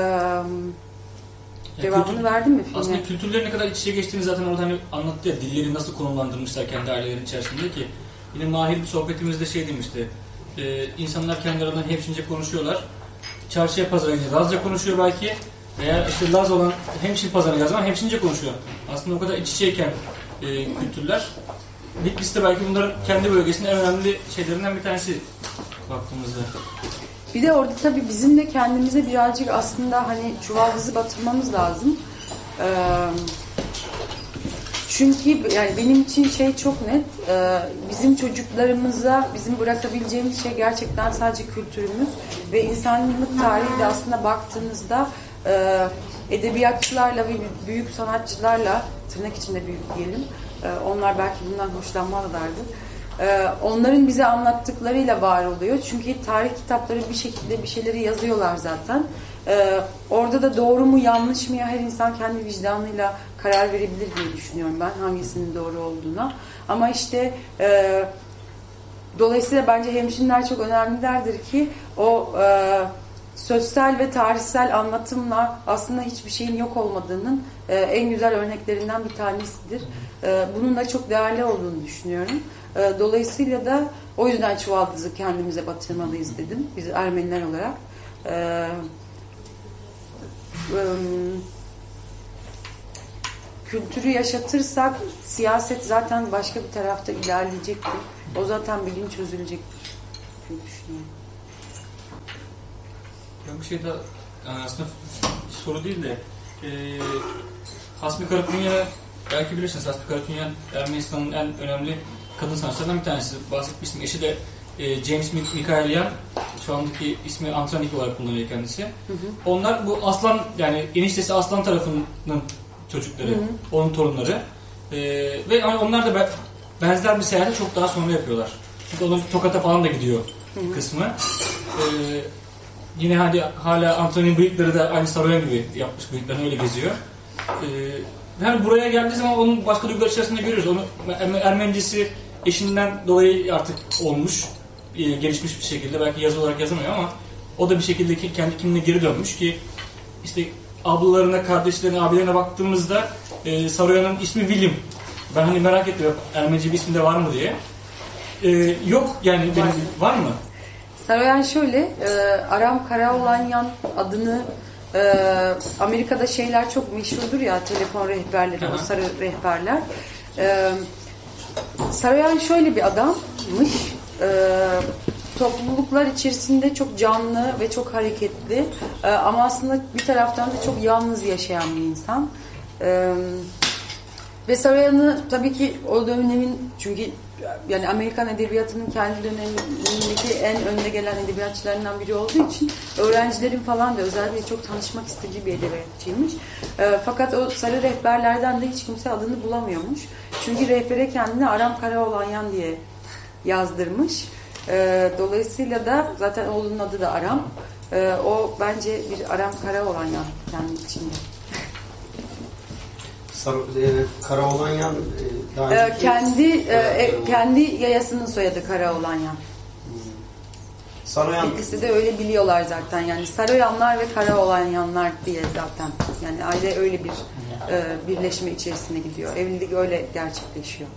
cevabını kültür- verdim mi filme? Aslında kültürlerin ne kadar iç içe geçtiğini zaten orada hani anlattı ya dilleri nasıl konumlandırmışlar kendi ailelerin içerisinde ki yine Mahir bir sohbetimizde şey demişti e, insanlar kendi aralarında hemşince konuşuyorlar çarşıya pazara gidince Lazca konuşuyor belki veya işte Laz olan hemşin pazarına geldiği zaman hemşince konuşuyor. Aslında o kadar iç içeyken e, kültürler Bitlis'te belki bunların kendi bölgesinin en önemli şeylerinden bir tanesi baktığımızda. Bir de orada tabii bizim de kendimize birazcık aslında hani çuvaldızı batırmamız lazım. Ee, çünkü yani benim için şey çok net. Ee, bizim çocuklarımıza bizim bırakabileceğimiz şey gerçekten sadece kültürümüz ve insanlık tarihi de aslında baktığınızda e, edebiyatçılarla ve büyük sanatçılarla tırnak içinde büyük diyelim. e, onlar belki bundan hoşlanmazlardı. Ee, onların bize anlattıklarıyla var oluyor. Çünkü tarih kitapları bir şekilde bir şeyleri yazıyorlar zaten. Ee, orada da doğru mu yanlış mı ya her insan kendi vicdanıyla karar verebilir diye düşünüyorum ben hangisinin doğru olduğuna. Ama işte e, dolayısıyla bence hemşinler çok önemlilerdir ki o e, sözsel ve tarihsel anlatımla aslında hiçbir şeyin yok olmadığının e, en güzel örneklerinden bir tanesidir. E, bunun da çok değerli olduğunu düşünüyorum. E, dolayısıyla da o yüzden çuvaldızı kendimize batırmalıyız dedim. Biz Ermeniler olarak. E, e, kültürü yaşatırsak siyaset zaten başka bir tarafta ilerleyecektir. O zaten bilinç çözülecektir diye düşünüyorum. Bir şey daha yani aslında soru değil de e, Hasmi Karatunyan belki bilirsiniz Hasmi Karatunyan Ermenistan'ın en önemli kadın sanatçılarından bir tanesi. Bahsetmiştim. Eşi de e, James Mik- Mikaelyan. Şu andaki ismi Antranik olarak kullanıyor kendisi. Onlar bu Aslan yani eniştesi Aslan tarafının çocukları. Hı hı. Onun torunları. E, ve hani onlar da be- benzer bir seyahati çok daha sonra yapıyorlar. Çünkü onun Tokat'a falan da gidiyor kısmı. E, Yine hadi hala Anthony bıyıkları da aynı Saroyan gibi yapmış bıyıklarını öyle geziyor. Ee, yani buraya geldiği zaman onun başka duygular içerisinde görüyoruz. Onu Erme- Ermenicesi eşinden dolayı artık olmuş, e, gelişmiş bir şekilde. Belki yazı olarak yazamıyor ama o da bir şekilde ki- kendi kimliğine geri dönmüş ki işte ablalarına, kardeşlerine, abilerine baktığımızda e, Saroyan'ın ismi William. Ben hani merak ettim Ermenice bir ismi de var mı diye. Ee, yok yani benim var mı? Saroyan şöyle, e, Aram Karaoğlanyan adını e, Amerika'da şeyler çok meşhurdur ya telefon rehberleri, o sarı rehberler. E, Saroyan şöyle bir adammış. E, topluluklar içerisinde çok canlı ve çok hareketli e, ama aslında bir taraftan da çok yalnız yaşayan bir insan. E, ve Saroyan'ı tabii ki o dönemin çünkü yani Amerikan edebiyatının kendi dönemindeki en önde gelen edebiyatçılarından biri olduğu için öğrencilerin falan da özellikle çok tanışmak istediği bir edebiyatçıymış. E, fakat o sarı rehberlerden de hiç kimse adını bulamıyormuş. Çünkü rehbere kendini Aram Karaoğlanyan diye yazdırmış. E, dolayısıyla da zaten oğlunun adı da Aram. E, o bence bir Aram Karaoğlanyan kendi içinde. Sarı, e, e, daha E, kendi e, e, Evet, kendi yayasının soyadı Karaoğlanyan. Saroyan İkisi de öyle biliyorlar zaten yani Saroyanlar ve Karaoğlanyanlar diye zaten yani aile öyle bir e, birleşme içerisine gidiyor. Evlilik öyle gerçekleşiyor.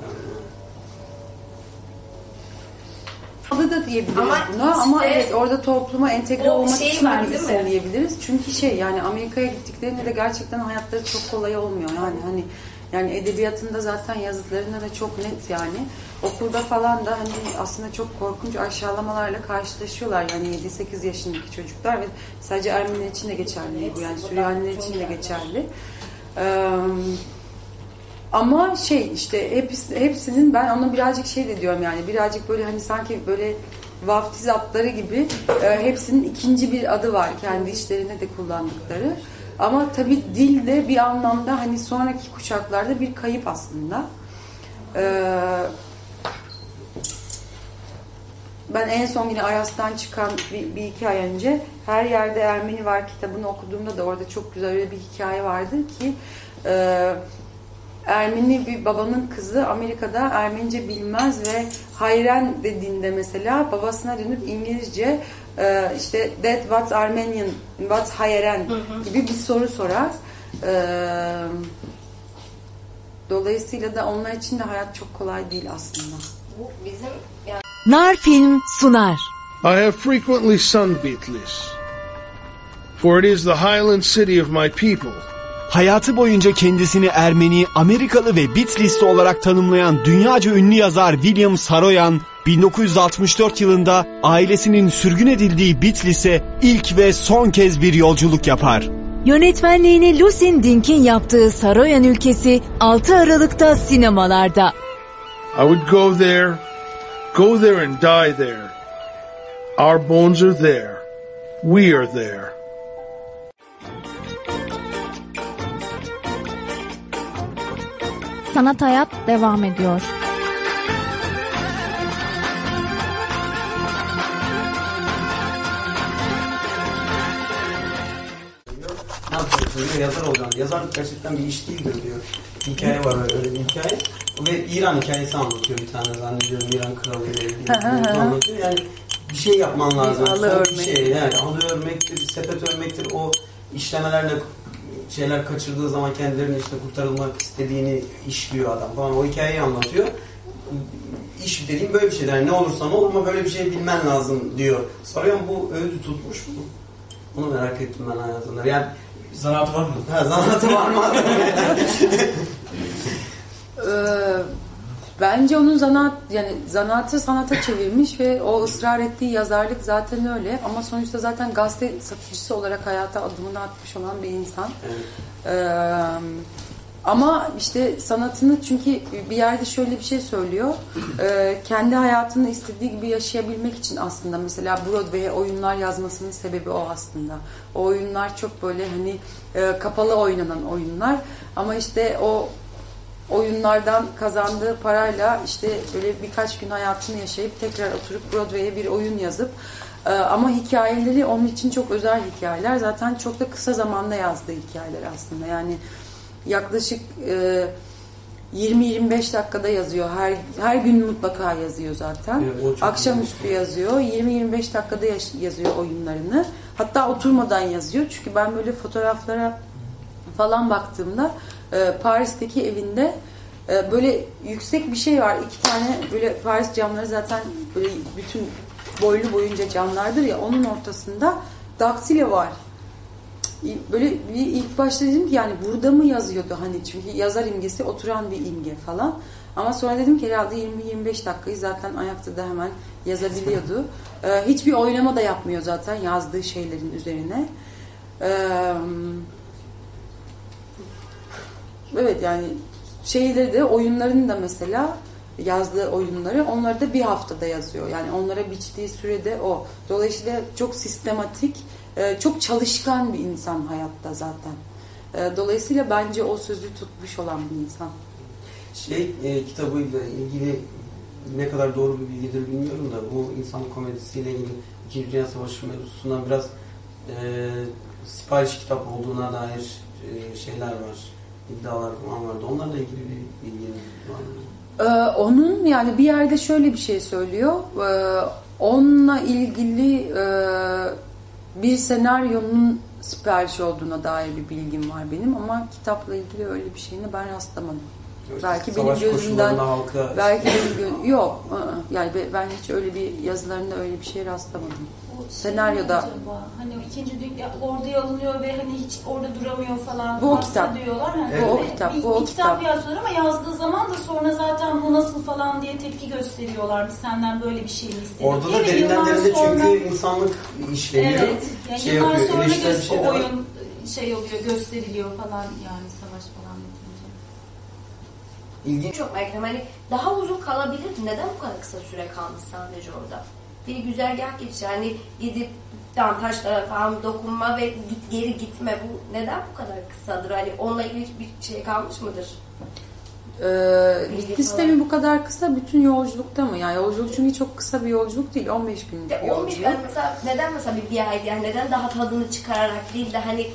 Adı da diyebiliriz Ama buna ama işte evet orada topluma entegre olmak şey için bir isim diyebiliriz. Çünkü şey yani Amerika'ya gittiklerinde de gerçekten hayatları çok kolay olmuyor. Yani hani yani edebiyatında zaten yazıtlarında da çok net yani. Okulda falan da hani aslında çok korkunç aşağılamalarla karşılaşıyorlar. Yani 7-8 yaşındaki çocuklar ve sadece Ermeniler için de geçerli bu. Yani Süryaniler için de geçerli. Eee ama şey işte hepsi, hepsinin ben ona birazcık şey de diyorum yani birazcık böyle hani sanki böyle vaftiz atları gibi e, hepsinin ikinci bir adı var kendi işlerinde de kullandıkları. Ama tabii dil de bir anlamda hani sonraki kuşaklarda bir kayıp aslında. Ee, ben en son yine Ayas'tan çıkan bir, bir iki ay önce Her Yerde Ermeni Var kitabını okuduğumda da orada çok güzel bir hikaye vardı ki e, Ermeni bir babanın kızı Amerika'da Ermenice bilmez ve hayran dediğinde mesela babasına dönüp İngilizce e, işte that what's Armenian, what's hayran gibi bir soru sorar. E, dolayısıyla da onlar için de hayat çok kolay değil aslında. Bu bizim yani Nar Film sunar. I have frequently sung Beatles, for it is the highland city of my people. Hayatı boyunca kendisini Ermeni, Amerikalı ve Bitlisli olarak tanımlayan dünyaca ünlü yazar William Saroyan, 1964 yılında ailesinin sürgün edildiği Bitlis'e ilk ve son kez bir yolculuk yapar. Yönetmenliğini Lucien Dink'in yaptığı Saroyan ülkesi 6 Aralık'ta sinemalarda. I would go there, go there and die there. Our bones are there. We are there. Sanat Hayat devam ediyor. Ne yapacaksın diyor, yazar olacaksın. Yazarlık gerçekten bir iş değildir diyor. Bir hikaye var öyle, bir hikaye. Ve İran hikayesi anlatıyor bir tane zannediyorum. İran kralı ile ilgili bir mevzu anlatıyor. Yani bir şey yapman lazım. Alı Son örmek. Bir şey. Yani alı örmektir, sepet örmektir. O işlemelerle şeyler kaçırdığı zaman kendilerini işte kurtarılmak istediğini işliyor adam falan. O hikayeyi anlatıyor. İş dediğim böyle bir şeyler. Ne olursa ne olur ama böyle bir şey bilmen lazım diyor. Soruyorum bu öğüdü tutmuş mu? Onu merak ettim ben hayatımda. Yani Zanaat var mı? Ha, zanaatı var mı? Bence onun zanaat yani zanaatı sanata çevirmiş ve o ısrar ettiği yazarlık zaten öyle ama sonuçta zaten gazete satıcısı olarak hayata adımını atmış olan bir insan. Ee, ama işte sanatını çünkü bir yerde şöyle bir şey söylüyor. Ee, kendi hayatını istediği gibi yaşayabilmek için aslında mesela Broadway'e oyunlar yazmasının sebebi o aslında. O oyunlar çok böyle hani e, kapalı oynanan oyunlar ama işte o oyunlardan kazandığı parayla işte böyle birkaç gün hayatını yaşayıp tekrar oturup Broadway'e bir oyun yazıp e, ama hikayeleri onun için çok özel hikayeler. Zaten çok da kısa zamanda yazdığı hikayeler aslında. Yani yaklaşık e, 20-25 dakikada yazıyor. Her her gün mutlaka yazıyor zaten. Evet, Akşamüstü yazıyor. 20-25 dakikada yazıyor oyunlarını. Hatta oturmadan yazıyor. Çünkü ben böyle fotoğraflara falan baktığımda e, Paris'teki evinde e, böyle yüksek bir şey var. İki tane böyle Paris camları zaten böyle bütün boylu boyunca camlardır ya onun ortasında daktilo var. Böyle bir ilk başta dedim ki yani burada mı yazıyordu hani çünkü yazar imgesi oturan bir imge falan. Ama sonra dedim ki herhalde 20-25 dakikayı zaten ayakta da hemen yazabiliyordu. Ee, hiçbir oynama da yapmıyor zaten yazdığı şeylerin üzerine. Ee, evet yani şeyleri de oyunlarını da mesela yazdığı oyunları onları da bir haftada yazıyor. Yani onlara biçtiği sürede o. Dolayısıyla çok sistematik, e, çok çalışkan bir insan hayatta zaten. E, Dolayısıyla bence o sözü tutmuş olan bir insan. Şey e, kitabıyla ilgili ne kadar doğru bir bilgidir bilmiyorum da bu insan komedisiyle ilgili İkinci Dünya Savaşı mevzusundan biraz e, sipariş kitap olduğuna dair e, şeyler var. İddialar falan vardı. Onlarla ilgili bir bilgi var mı? Ee, onun yani bir yerde şöyle bir şey söylüyor. Ee, onunla ilgili e, bir senaryonun sipariş olduğuna dair bir bilgim var benim ama kitapla ilgili öyle bir şeyine ben rastlamadım. belki benim gözümden halka- belki benim gö- yok ı-ı. yani be- ben hiç öyle bir yazılarında öyle bir şey rastlamadım. Senaryoda Acaba? Hani o ikinci dünya orduya alınıyor ve hani hiç orada duramıyor falan. Bu o kitap. diyorlar. Hani Evet. Bu o kitap, Bir, bu o kitap kitap. yazıyorlar ama yazdığı zaman da sonra zaten bu nasıl falan diye tepki gösteriyorlar. Biz senden böyle bir şey mi istedik? Orada da derinden derinde sonra- çünkü insanlık işleniyor. Evet. Yani şey yıllar yapıyor, sonra göz, var. oyun şey oluyor, gösteriliyor falan yani savaş falan. İlginç. Çok ediyorum. Hani daha uzun kalabilirdi. Neden bu kadar kısa süre kalmış sadece orada? Bir güzergah geçişi. Hani gidip tam taşlara falan dokunma ve git geri gitme. Bu neden bu kadar kısadır? Hani onunla ilgili bir şey kalmış mıdır? Ee, bitki sistemi bu kadar kısa bütün yolculukta mı? Yani yolculuk çünkü çok kısa bir yolculuk değil. 15 günlük bir Ya 15 yolculuk. ben mesela neden mesela bir, bir ay yani neden daha tadını çıkararak değil de hani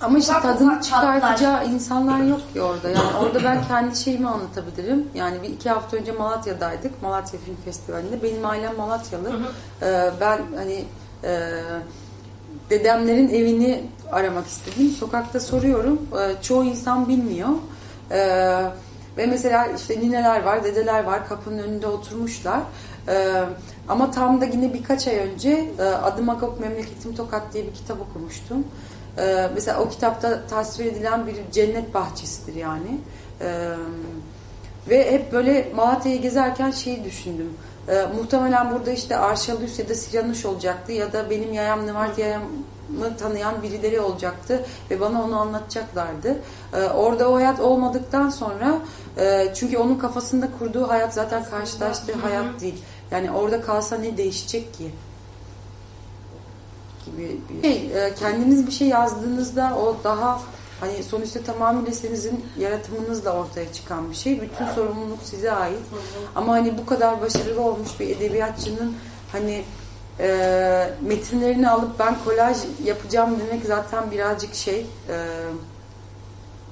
Ama işte tadını çıkartacağı insanlar yok ki orada. Yani orada ben kendi şeyimi anlatabilirim. Yani bir iki hafta önce Malatya'daydık. Malatya Film Festivali'nde. Benim ailem Malatyalı. Ee, ben hani e, dedemlerin evini aramak istedim. Sokakta soruyorum. Ee, çoğu insan bilmiyor. Ee, ve mesela işte nineler var, dedeler var. Kapının önünde oturmuşlar. Ee, ama tam da yine birkaç ay önce e, Adım Agop Memleketim Tokat diye bir kitap okumuştum. Ee, mesela o kitapta tasvir edilen bir cennet bahçesidir yani. Ee, ve hep böyle Malatya'yı gezerken şeyi düşündüm. Ee, muhtemelen burada işte Arşalus ya da Siranuş olacaktı ya da benim yayam Nıvart yayamı tanıyan birileri olacaktı ve bana onu anlatacaklardı. Ee, orada o hayat olmadıktan sonra e, çünkü onun kafasında kurduğu hayat zaten karşılaştığı hayat değil. Yani orada kalsa ne değişecek ki? Gibi bir şey. e, kendiniz bir şey yazdığınızda o daha hani sonuçta tamamıyla sizin yaratımınızla ortaya çıkan bir şey. Bütün sorumluluk size ait. Ama hani bu kadar başarılı olmuş bir edebiyatçının hani e, metinlerini alıp ben kolaj yapacağım demek zaten birazcık şey e,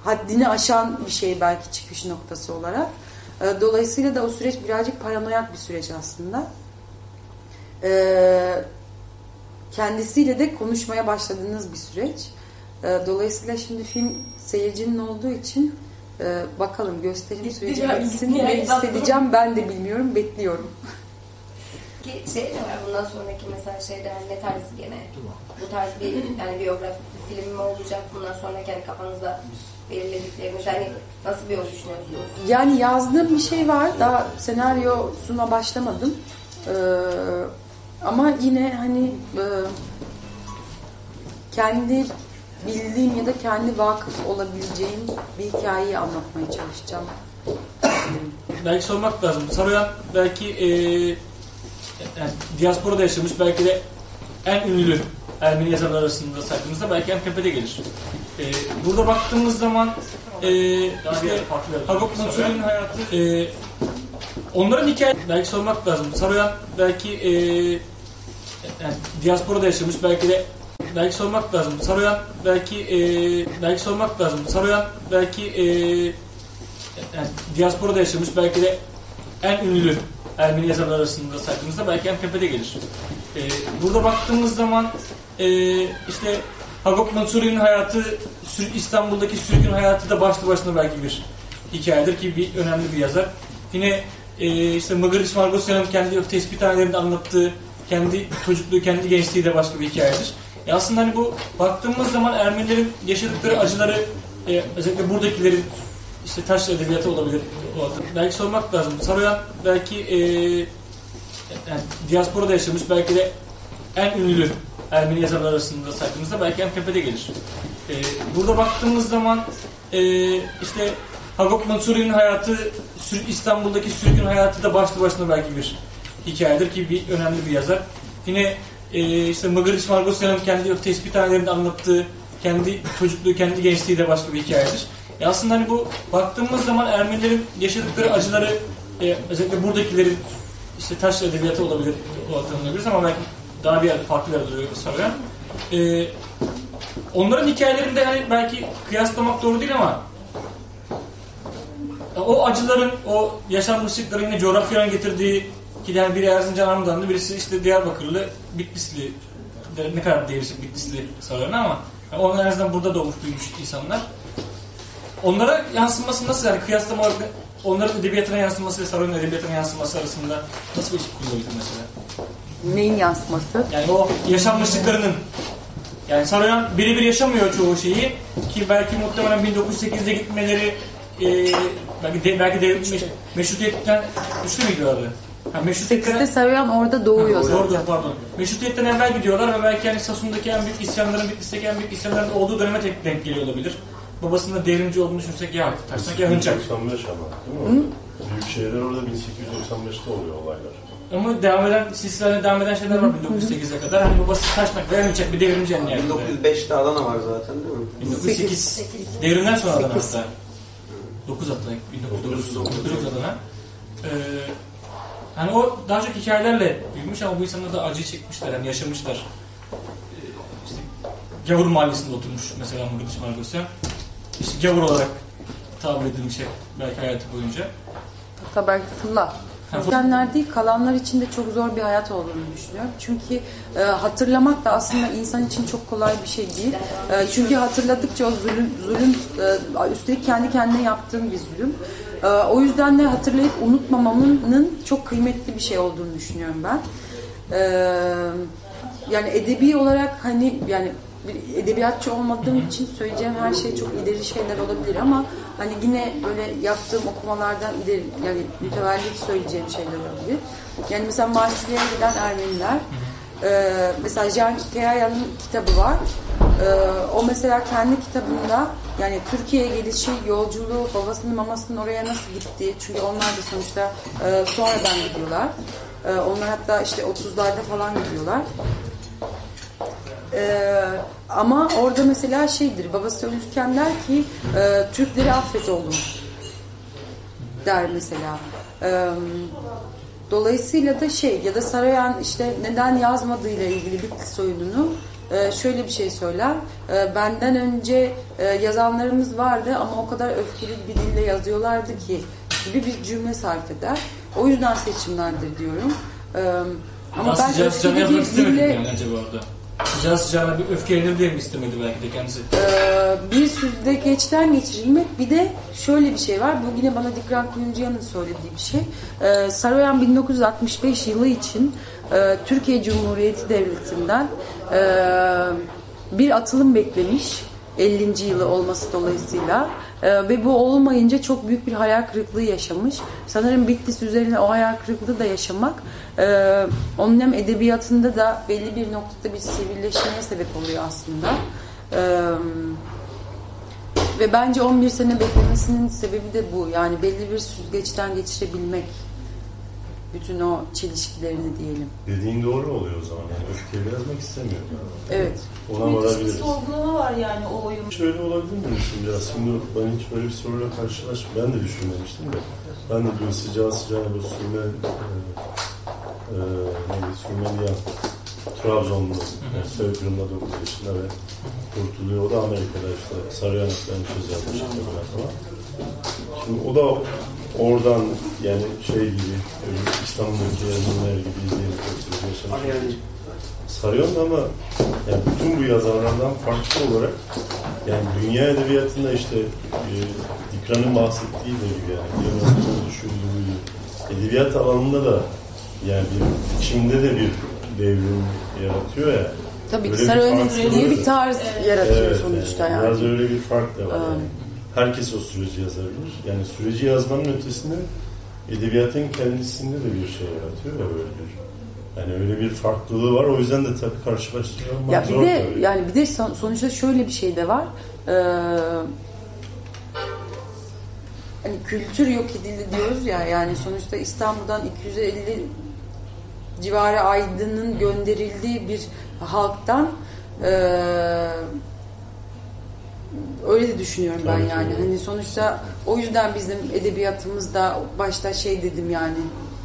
haddini aşan bir şey belki çıkış noktası olarak. E, dolayısıyla da o süreç birazcık paranoyak bir süreç aslında. E, kendisiyle de konuşmaya başladığınız bir süreç. E, dolayısıyla şimdi film seyircinin olduğu için e, bakalım gösterim süreci bitsin ne hissedeceğim ben de bilmiyorum bekliyorum. Ki şey de var bundan sonraki mesela şeyde hani ne tarz gene bu tarz bir yani biyografik bir film mi olacak bundan sonra kendi kafanızda belirledikleriniz hani nasıl bir yol düşünüyorsunuz? Yani yazdığım bir şey var. Daha senaryosuna başlamadım. Ee, ama yine hani e, kendi bildiğim ya da kendi vakıf olabileceğim bir hikayeyi anlatmaya çalışacağım. belki sormak lazım. Saroyan belki e, yani diasporada yaşamış belki de en ünlü Ermeni yazarlar arasında saydığımızda belki en tepede gelir. E, burada baktığımız zaman e, işte Hagop Mansur'un hayatı e, onların hikaye belki sormak lazım. Saroyan belki e, yani diasporada yaşamış belki de belki sormak lazım. Saroyan belki e, belki sormak lazım. Saroyan belki e, yani diasporada yaşamış belki de en ünlü Ermeni yazarlar arasında saydığımızda belki en tepede gelir. Ee, burada baktığımız zaman e, işte Hagop Mansur'un hayatı, İstanbul'daki sürgün hayatı da başlı başına belki bir hikayedir ki bir önemli bir yazar. Yine e, işte Mıgırış Margosyan'ın kendi tespithanelerinde anlattığı kendi çocukluğu, kendi gençliği de başka bir hikayedir. E aslında hani bu baktığımız zaman Ermenilerin yaşadıkları acıları e, özellikle buradakilerin işte taş edebiyatı olabilir. Belki sormak lazım. Saroyan belki e, yani diasporada yaşamış belki de en ünlü Ermeni yazarlar arasında saydığımızda belki en tepede gelir. E, burada baktığımız zaman e, işte Hagop Mansur'un hayatı, İstanbul'daki sürgün hayatı da başlı başına belki bir hikayedir ki bir önemli bir yazar. Yine e, işte Mıgırış Margosyan'ın kendi tespithanelerinde anlattığı kendi çocukluğu, kendi gençliği de başka bir hikayedir. E aslında hani bu baktığımız zaman Ermenilerin yaşadıkları acıları e, özellikle buradakilerin işte taş edebiyatı olabilir o tanımlayabiliriz ama belki daha bir yer, farklı bir yerde Saroyan. E, onların hikayelerinde hani belki kıyaslamak doğru değil ama o acıların, o yaşanmışlıkların yine coğrafyanın getirdiği ki yani biri Erzincan Armudanlı, birisi işte Diyarbakırlı, Bitlisli ne kadar devirsin Bitlisli Saroyan ama yani onlar en azından burada doğmuş büyümüş insanlar. Onlara yansıması nasıl yani kıyaslama olarak onların edebiyatına yansıması ve Saroyan'ın edebiyatına yansıması arasında nasıl bir ilişki kurulabilir mesela? Neyin yansıması? Yani o yaşanmışlıklarının yani Saroyan birebir yaşamıyor çoğu şeyi ki belki muhtemelen 1908'de gitmeleri e, belki de, belki de meş, meşrutiyetten üçte mi gidiyorlardı? Ha, meşrutiyetten, 8'de Saroyan orada doğuyor Ha, zaten. Doğru doğru pardon. Meşrutiyetten evvel gidiyorlar ve belki yani Sasun'daki en büyük isyanların, Bitlis'teki en büyük isyanların olduğu döneme tek denk geliyor olabilir. Babasının da devrimci olduğunu düşünsek ya tersine ya hınçak. 1895 ama değil mi? Büyük şehirler orada 1895'te oluyor olaylar. Ama devam eden, silsilene devam eden şeyler var 1908'e kadar. Hani babası kaçmak ve hınçak bir devrimci yani. 1905'te Adana var zaten değil mi? 1908. Devrimden sonra Adana hatta. 9 hatta. 1909 Adana. Ee, hani o daha çok hikayelerle büyümüş ama bu insanlar da acı çekmişler yani yaşamışlar. Ee, işte Gavur mahallesinde oturmuş mesela Murat Margosyan. İşte gavur olarak tabir edilmiş hep belki hayatı boyunca. Hatta belki fırla. Gidenler değil, kalanlar için de çok zor bir hayat olduğunu düşünüyorum. Çünkü e, hatırlamak da aslında insan için çok kolay bir şey değil. E, çünkü hatırladıkça o zulüm, zulüm e, üstelik kendi kendine yaptığın bir zulüm. E, o yüzden de hatırlayıp unutmamamın çok kıymetli bir şey olduğunu düşünüyorum ben. E, yani edebi olarak hani yani bir edebiyatçı olmadığım için söyleyeceğim her şey çok ileri şeyler olabilir ama hani yine böyle yaptığım okumalardan ileri yani mütevellit söyleyeceğim şeyler olabilir. Yani mesela Marsilya'ya giden Ermeniler e, mesela Jean Kikaya'nın kitabı var. E, o mesela kendi kitabında yani Türkiye'ye gelişi, yolculuğu, babasının mamasının oraya nasıl gittiği çünkü onlar da sonuçta e, sonradan gidiyorlar. E, onlar hatta işte 30'larda falan gidiyorlar. Ee, ama orada mesela şeydir, babası ölürken der ki e, Türkleri affet oğlum der mesela. Ee, dolayısıyla da şey ya da Sarayan işte neden yazmadığıyla ilgili Bitlis soyununu e, şöyle bir şey söyler. E, benden önce e, yazanlarımız vardı ama o kadar öfkeli bir dille yazıyorlardı ki gibi bir cümle sarf eder. O yüzden seçimlerdir diyorum. E, ama Ama ben öfkeli bir dille yani acaba orada. Sıcağı sıcağına bir öfkelenir diye mi istemedi belki de kendisi? Ee, bir sürü de geçten geçirilmek. Bir de şöyle bir şey var. Bu yine bana Dikran Kuyumcuyan'ın söylediği bir şey. Ee, Saroyan 1965 yılı için e, Türkiye Cumhuriyeti Devleti'nden e, bir atılım beklemiş. 50. yılı olması dolayısıyla Ee, ve bu olmayınca çok büyük bir hayal kırıklığı yaşamış. Sanırım Bitlis üzerine o hayal kırıklığı da yaşamak e, onun hem edebiyatında da belli bir noktada bir sivilleşmeye sebep oluyor aslında. Ee, ve bence 11 sene beklemesinin sebebi de bu. Yani belli bir süzgeçten geçirebilmek. Bütün o çelişkilerini diyelim. Dediğin doğru oluyor o zaman. Yani öfkeyle yazmak istemiyor. Yani. Evet. Ona Müthiş bir varabiliriz. sorgulama var yani o oyun. Şöyle olabilir mi şimdi? Şimdi ben hiç böyle bir soruyla karşılaş, ben de düşünmemiştim de. Ben de böyle sıcağı sıcağına böyle sürmen, e, e, neydi, Sürmeliyan, Trabzonlu, yani Soykırım'da 9 yaşında ve kurtuluyor. O da Amerika'da işte sarı yanıklarını söz yazmış falan falan. Şimdi o da oradan yani şey gibi, İstanbul'daki yazınlar gibi yaşamış. Sarıyor da ama yani bütün bu yazarlardan farklı olarak yani dünya edebiyatında işte e, Dikran'ın bahsettiği de gibi yani Yunus'un düşündüğü edebiyat alanında da yani bir içinde de bir devrim yaratıyor ya. Tabii ki Öyle bir bir tarz yaratıyor Evet, sonuçta yani. Biraz öyle bir fark da var. Um, Yani. Herkes o süreci yazabilir. Yani süreci yazmanın ötesinde edebiyatın kendisinde de bir şey yaratıyor ya böyle bir. Yani öyle bir farklılığı var. O yüzden de tabii karşılaştırmak Ya bir zor de tabii. yani bir de son- sonuçta şöyle bir şey de var. Ee, hani kültür yok edildi diyoruz ya yani sonuçta İstanbul'dan 250 civarı aydının gönderildiği bir halktan ee, öyle de düşünüyorum ben Tabii, yani. tabii. Hani sonuçta o yüzden bizim edebiyatımızda başta şey dedim yani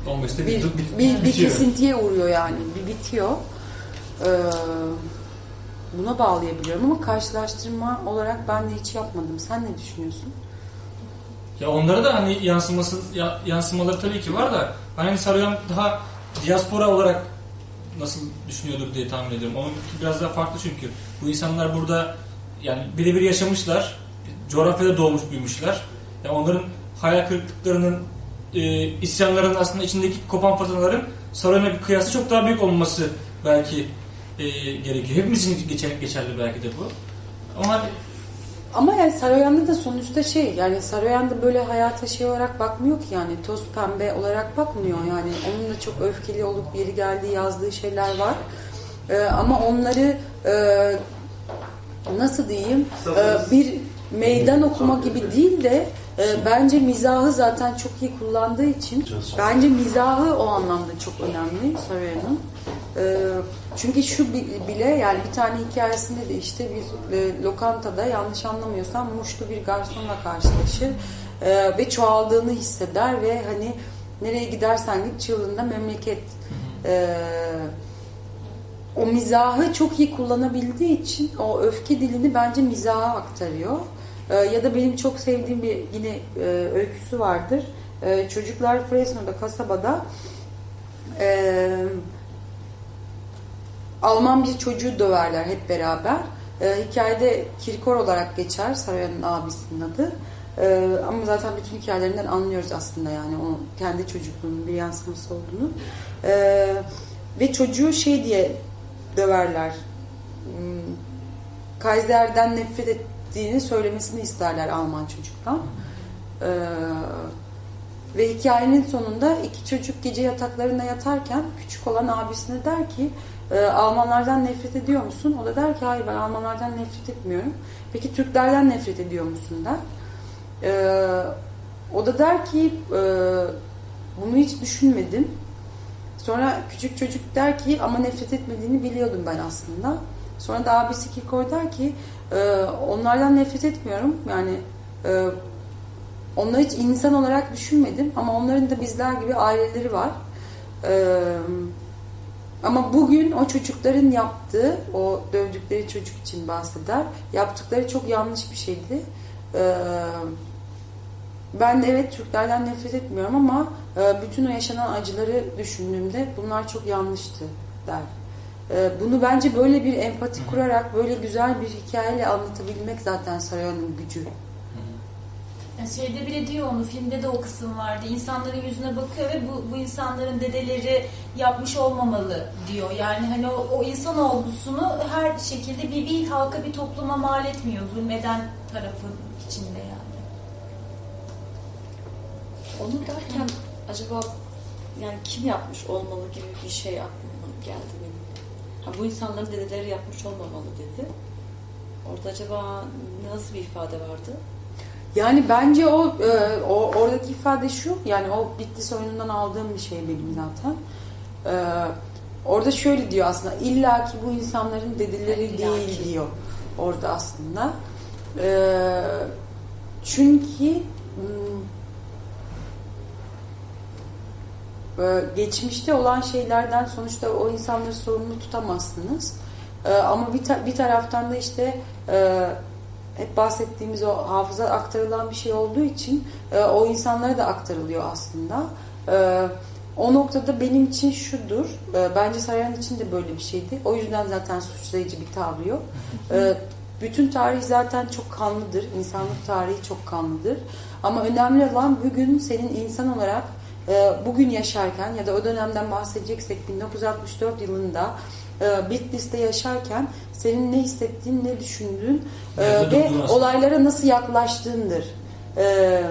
15'te bir, bir, bir bitiyor. kesintiye uğruyor yani. Bir bitiyor. Ee, buna bağlayabiliyorum ama karşılaştırma olarak ben de hiç yapmadım. Sen ne düşünüyorsun? Ya onlara da hani yansıması ya- yansımaları tabii ki var da hani Sarıyan daha diaspora olarak nasıl düşünüyordur diye tahmin ediyorum. Onunki biraz daha farklı çünkü. Bu insanlar burada yani birebir yaşamışlar. Coğrafyada doğmuş büyümüşler. Yani onların hayal kırıklıklarının e, isyanların aslında içindeki kopan fırtınaların Saruhan'a bir kıyası çok daha büyük olması belki e, gerekiyor. Hepimiz için geçer, geçerli belki de bu. Ama Ama yani Saroyan'da da sonuçta şey yani Saroyan'da böyle hayata şey olarak bakmıyor ki yani toz pembe olarak bakmıyor yani onun da çok öfkeli olup yeri geldiği yazdığı şeyler var. Ee, ama onları e, nasıl diyeyim e, bir meydan okuma gibi değil de e, bence mizahı zaten çok iyi kullandığı için bence mizahı o anlamda çok önemli Saroyan'ın. E, çünkü şu bi- bile yani bir tane hikayesinde de işte bir e, lokantada yanlış anlamıyorsam muşlu bir garsonla karşılaşır e, ve çoğaldığını hisseder ve hani nereye gidersen git çığlığında memleket. E, o mizahı çok iyi kullanabildiği için o öfke dilini bence mizaha aktarıyor. E, ya da benim çok sevdiğim bir yine e, öyküsü vardır. E, çocuklar Fresno'da kasabada e, Alman bir çocuğu döverler hep beraber. E, hikayede Kirkor olarak geçer Saraya'nın abisinin adı. E, ama zaten bütün hikayelerinden anlıyoruz aslında yani o kendi çocukluğunun bir yansıması olduğunu. E, ve çocuğu şey diye döverler. Hmm, Kaiser'den nefret ettiğini söylemesini isterler Alman çocuktan. E, ve hikayenin sonunda iki çocuk gece yataklarında yatarken küçük olan abisine der ki e, Almanlardan nefret ediyor musun? O da der ki hayır ben Almanlardan nefret etmiyorum. Peki Türklerden nefret ediyor musun der. E, o da der ki bunu hiç düşünmedim. Sonra küçük çocuk der ki ama nefret etmediğini biliyordum ben aslında. Sonra da abisi Kirkoy der ki e, onlardan nefret etmiyorum. Yani e, onları hiç insan olarak düşünmedim ama onların da bizler gibi aileleri var. Ee, ama bugün o çocukların yaptığı, o dövdükleri çocuk için bahseder, yaptıkları çok yanlış bir şeydi. Ee, ben de evet Türklerden nefret etmiyorum ama e, bütün o yaşanan acıları düşündüğümde bunlar çok yanlıştı der. Ee, bunu bence böyle bir empati kurarak, böyle güzel bir hikayeyle anlatabilmek zaten Sarayon'un gücü. Yani şeyde bile diyor onu, filmde de o kısım vardı. İnsanların yüzüne bakıyor ve bu, bu insanların dedeleri yapmış olmamalı diyor. Yani hani o, o insan olgusunu her şekilde bir, bir halka, bir topluma mal etmiyor zulmeden tarafın içinde yani. Onu derken acaba yani kim yapmış olmalı gibi bir şey aklıma geldi benim. Ha, bu insanların dedeleri yapmış olmamalı dedi. Orada acaba nasıl bir ifade vardı? Yani bence o, e, o oradaki ifade şu, yani o Bitlis oyunundan aldığım bir şey benim zaten. E, orada şöyle diyor aslında, illa ki bu insanların dedeleri İlla değil ki. diyor orada aslında. E, çünkü hmm, e, geçmişte olan şeylerden sonuçta o insanları sorumlu tutamazsınız. E, ama bir, ta- bir taraftan da işte e, hep bahsettiğimiz o hafıza aktarılan bir şey olduğu için e, o insanlara da aktarılıyor aslında. E, o noktada benim için şudur, e, bence Sayan için de böyle bir şeydi. O yüzden zaten suçlayıcı bir tavrı yok. Bütün tarih zaten çok kanlıdır, insanlık tarihi çok kanlıdır. Ama önemli olan bugün senin insan olarak bugün yaşarken ya da o dönemden bahsedeceksek 1964 yılında e, Bitlis'te yaşarken senin ne hissettiğin, ne düşündüğün e, Nerede ve aslında. olaylara nasıl yaklaştığındır. E,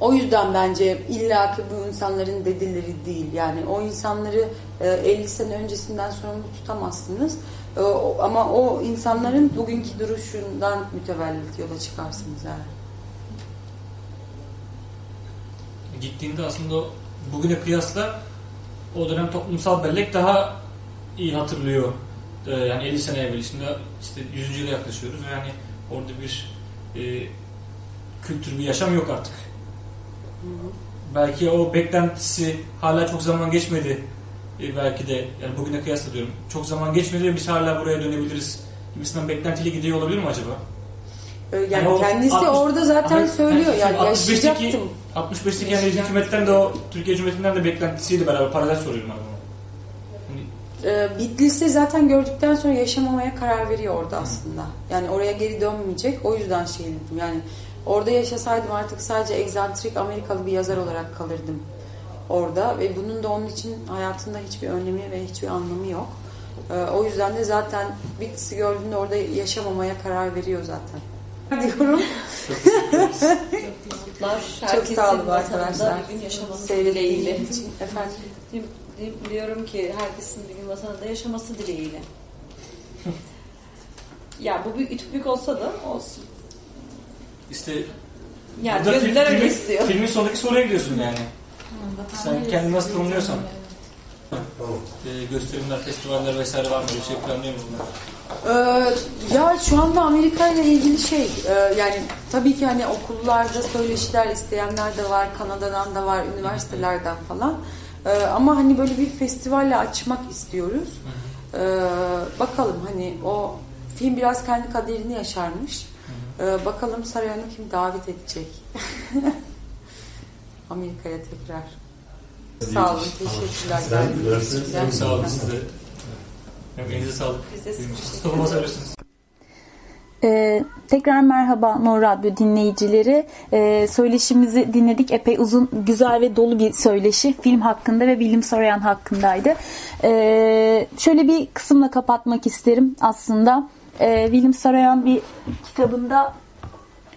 o yüzden bence illaki bu insanların dedeleri değil. Yani o insanları e, 50 sene öncesinden sorumlu tutamazsınız. E, ama o insanların bugünkü duruşundan mütevellit yola çıkarsınız yani. Gittiğinde aslında bugüne kıyasla o dönem toplumsal bellek daha iyi hatırlıyor. Ee, yani 50 sene evvel şimdi işte 100. yıla yaklaşıyoruz yani orada bir e, kültür bir yaşam yok artık. Belki o beklentisi hala çok zaman geçmedi. E, belki de yani bugüne kıyasla diyorum. Çok zaman geçmedi ve biz hala buraya dönebiliriz gibisinden beklentiyle gidiyor olabilir mi acaba? E, Yani o kendisi 60 orada zaten söylüyor yani 65'teki yaşayacaktım. 65'teki yani hükümetten de o Türkiye Cumhuriyeti'nden de beklentisiydi beraber paralel soruyorum ben bunu. Hani e, Bitlis'i zaten gördükten sonra yaşamamaya karar veriyor orada aslında. Yani oraya geri dönmeyecek. O yüzden şey dedim. Yani orada yaşasaydım artık sadece egzantrik Amerikalı bir yazar olarak kalırdım orada ve bunun da onun için hayatında hiçbir önemi ve hiçbir anlamı yok. E, o yüzden de zaten Bitlis'i gördüğünde orada yaşamamaya karar veriyor zaten. Diyorum. Çok sağ olun arkadaşlar. Bir gün yaşaması dileğiyle. Efendim? Diyorum ki herkesin bir gün vatanında yaşaması dileğiyle. ya bu bir ütopik olsa da olsun. İşte Yani gönüller öyle filmin- istiyor. Filmin sonundaki soruya gidiyorsun yani. Sen kendini nasıl tanımlıyorsan. Ee, gösterimler, festivaller vesaire var mı? Bir şey planlıyor musun? Ee, ya şu anda Amerika ile ilgili şey e, yani tabii ki hani okullarda söyleşiler isteyenler de var Kanada'dan da var üniversitelerden falan. Ee, ama hani böyle bir festivalle açmak istiyoruz. Ee, bakalım hani o film biraz kendi kaderini yaşarmış. Ee, bakalım Sarayhan'ı kim davet edecek? Amerika'ya tekrar sağ olun teşekkürler Sen. Çok sağ olun siz de. Hem elinize sağlık. Mustafa. Ee, tekrar merhaba No Radyo dinleyicileri. Ee, söyleşimizi dinledik. Epey uzun, güzel ve dolu bir söyleşi. Film hakkında ve Bilim Sarayan hakkındaydı. Ee, şöyle bir kısımla kapatmak isterim aslında. Ee, William Sarayan bir kitabında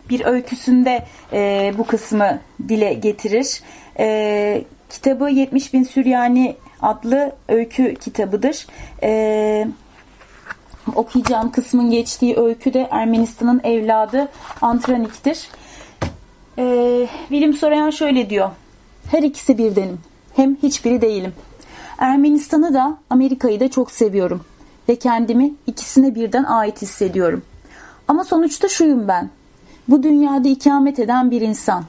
bir öyküsünde e, bu kısmı dile getirir. E, kitabı 70 bin Süryani adlı öykü kitabıdır. E, okuyacağım kısmın geçtiği öykü de Ermenistan'ın evladı Antranik'tir. E, William Sorayan şöyle diyor. Her ikisi birdenim. Hem hiçbiri değilim. Ermenistan'ı da Amerika'yı da çok seviyorum. Ve kendimi ikisine birden ait hissediyorum. Ama sonuçta şuyum ben. Bu dünyada ikamet eden bir insan.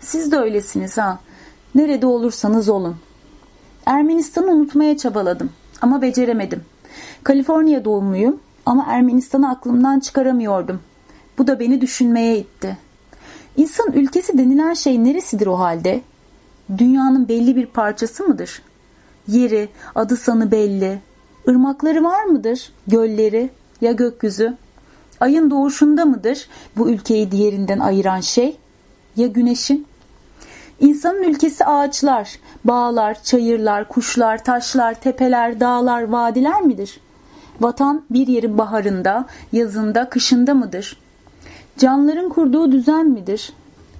Siz de öylesiniz ha. Nerede olursanız olun. Ermenistan'ı unutmaya çabaladım ama beceremedim. Kaliforniya doğumluyum ama Ermenistan'ı aklımdan çıkaramıyordum. Bu da beni düşünmeye itti. İnsan ülkesi denilen şey neresidir o halde? Dünyanın belli bir parçası mıdır? Yeri, adı sanı belli. Irmakları var mıdır? Gölleri ya gökyüzü? Ayın doğuşunda mıdır bu ülkeyi diğerinden ayıran şey? Ya güneşin? İnsanın ülkesi ağaçlar, bağlar, çayırlar, kuşlar, taşlar, tepeler, dağlar, vadiler midir? Vatan bir yerin baharında, yazında, kışında mıdır? Canlıların kurduğu düzen midir?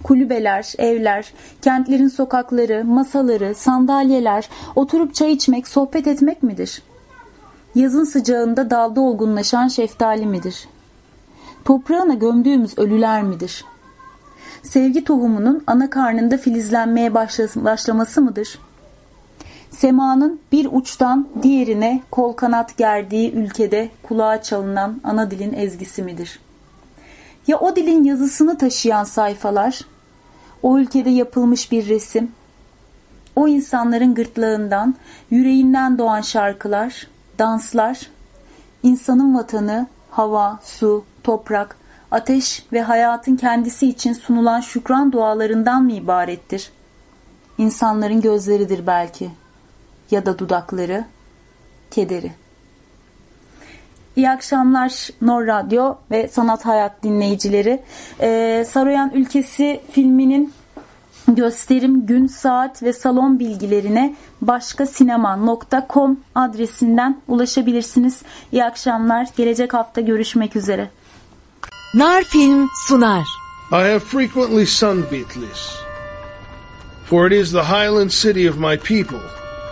Kulübeler, evler, kentlerin sokakları, masaları, sandalyeler, oturup çay içmek, sohbet etmek midir? Yazın sıcağında dalda olgunlaşan şeftali midir? Toprağına gömdüğümüz ölüler midir? Sevgi tohumunun ana karnında filizlenmeye başlaması mıdır? Semanın bir uçtan diğerine kol kanat gerdiği ülkede kulağa çalınan ana dilin ezgisi midir? Ya o dilin yazısını taşıyan sayfalar, o ülkede yapılmış bir resim, o insanların gırtlağından, yüreğinden doğan şarkılar, danslar, insanın vatanı, hava, su, toprak, ateş ve hayatın kendisi için sunulan şükran dualarından mı ibarettir? İnsanların gözleridir belki ya da dudakları, kederi. İyi akşamlar Nor Radyo ve Sanat Hayat dinleyicileri. Ee, Saroyan Ülkesi filminin gösterim, gün, saat ve salon bilgilerine başkasinema.com adresinden ulaşabilirsiniz. İyi akşamlar. Gelecek hafta görüşmek üzere. Nar Film sunar. I have frequently sung Beatles, for it is the highland city of my people.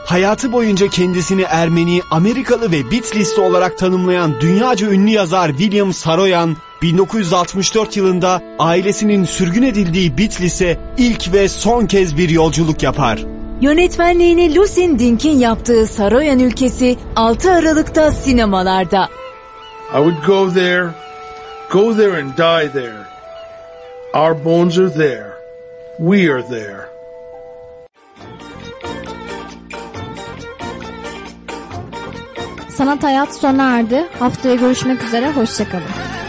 Hayatı boyunca kendisini Ermeni, Amerikalı ve Bitlisli olarak tanımlayan dünyaca ünlü yazar William Saroyan, 1964 yılında ailesinin sürgün edildiği Bitlis'e ilk ve son kez bir yolculuk yapar. Yönetmenliğini Lucien Dink'in yaptığı Saroyan ülkesi 6 Aralık'ta sinemalarda. I would go there, go there and die there. Our bones are there. We are there. Sanat Hayat sona erdi. Haftaya görüşmek üzere. Hoşçakalın.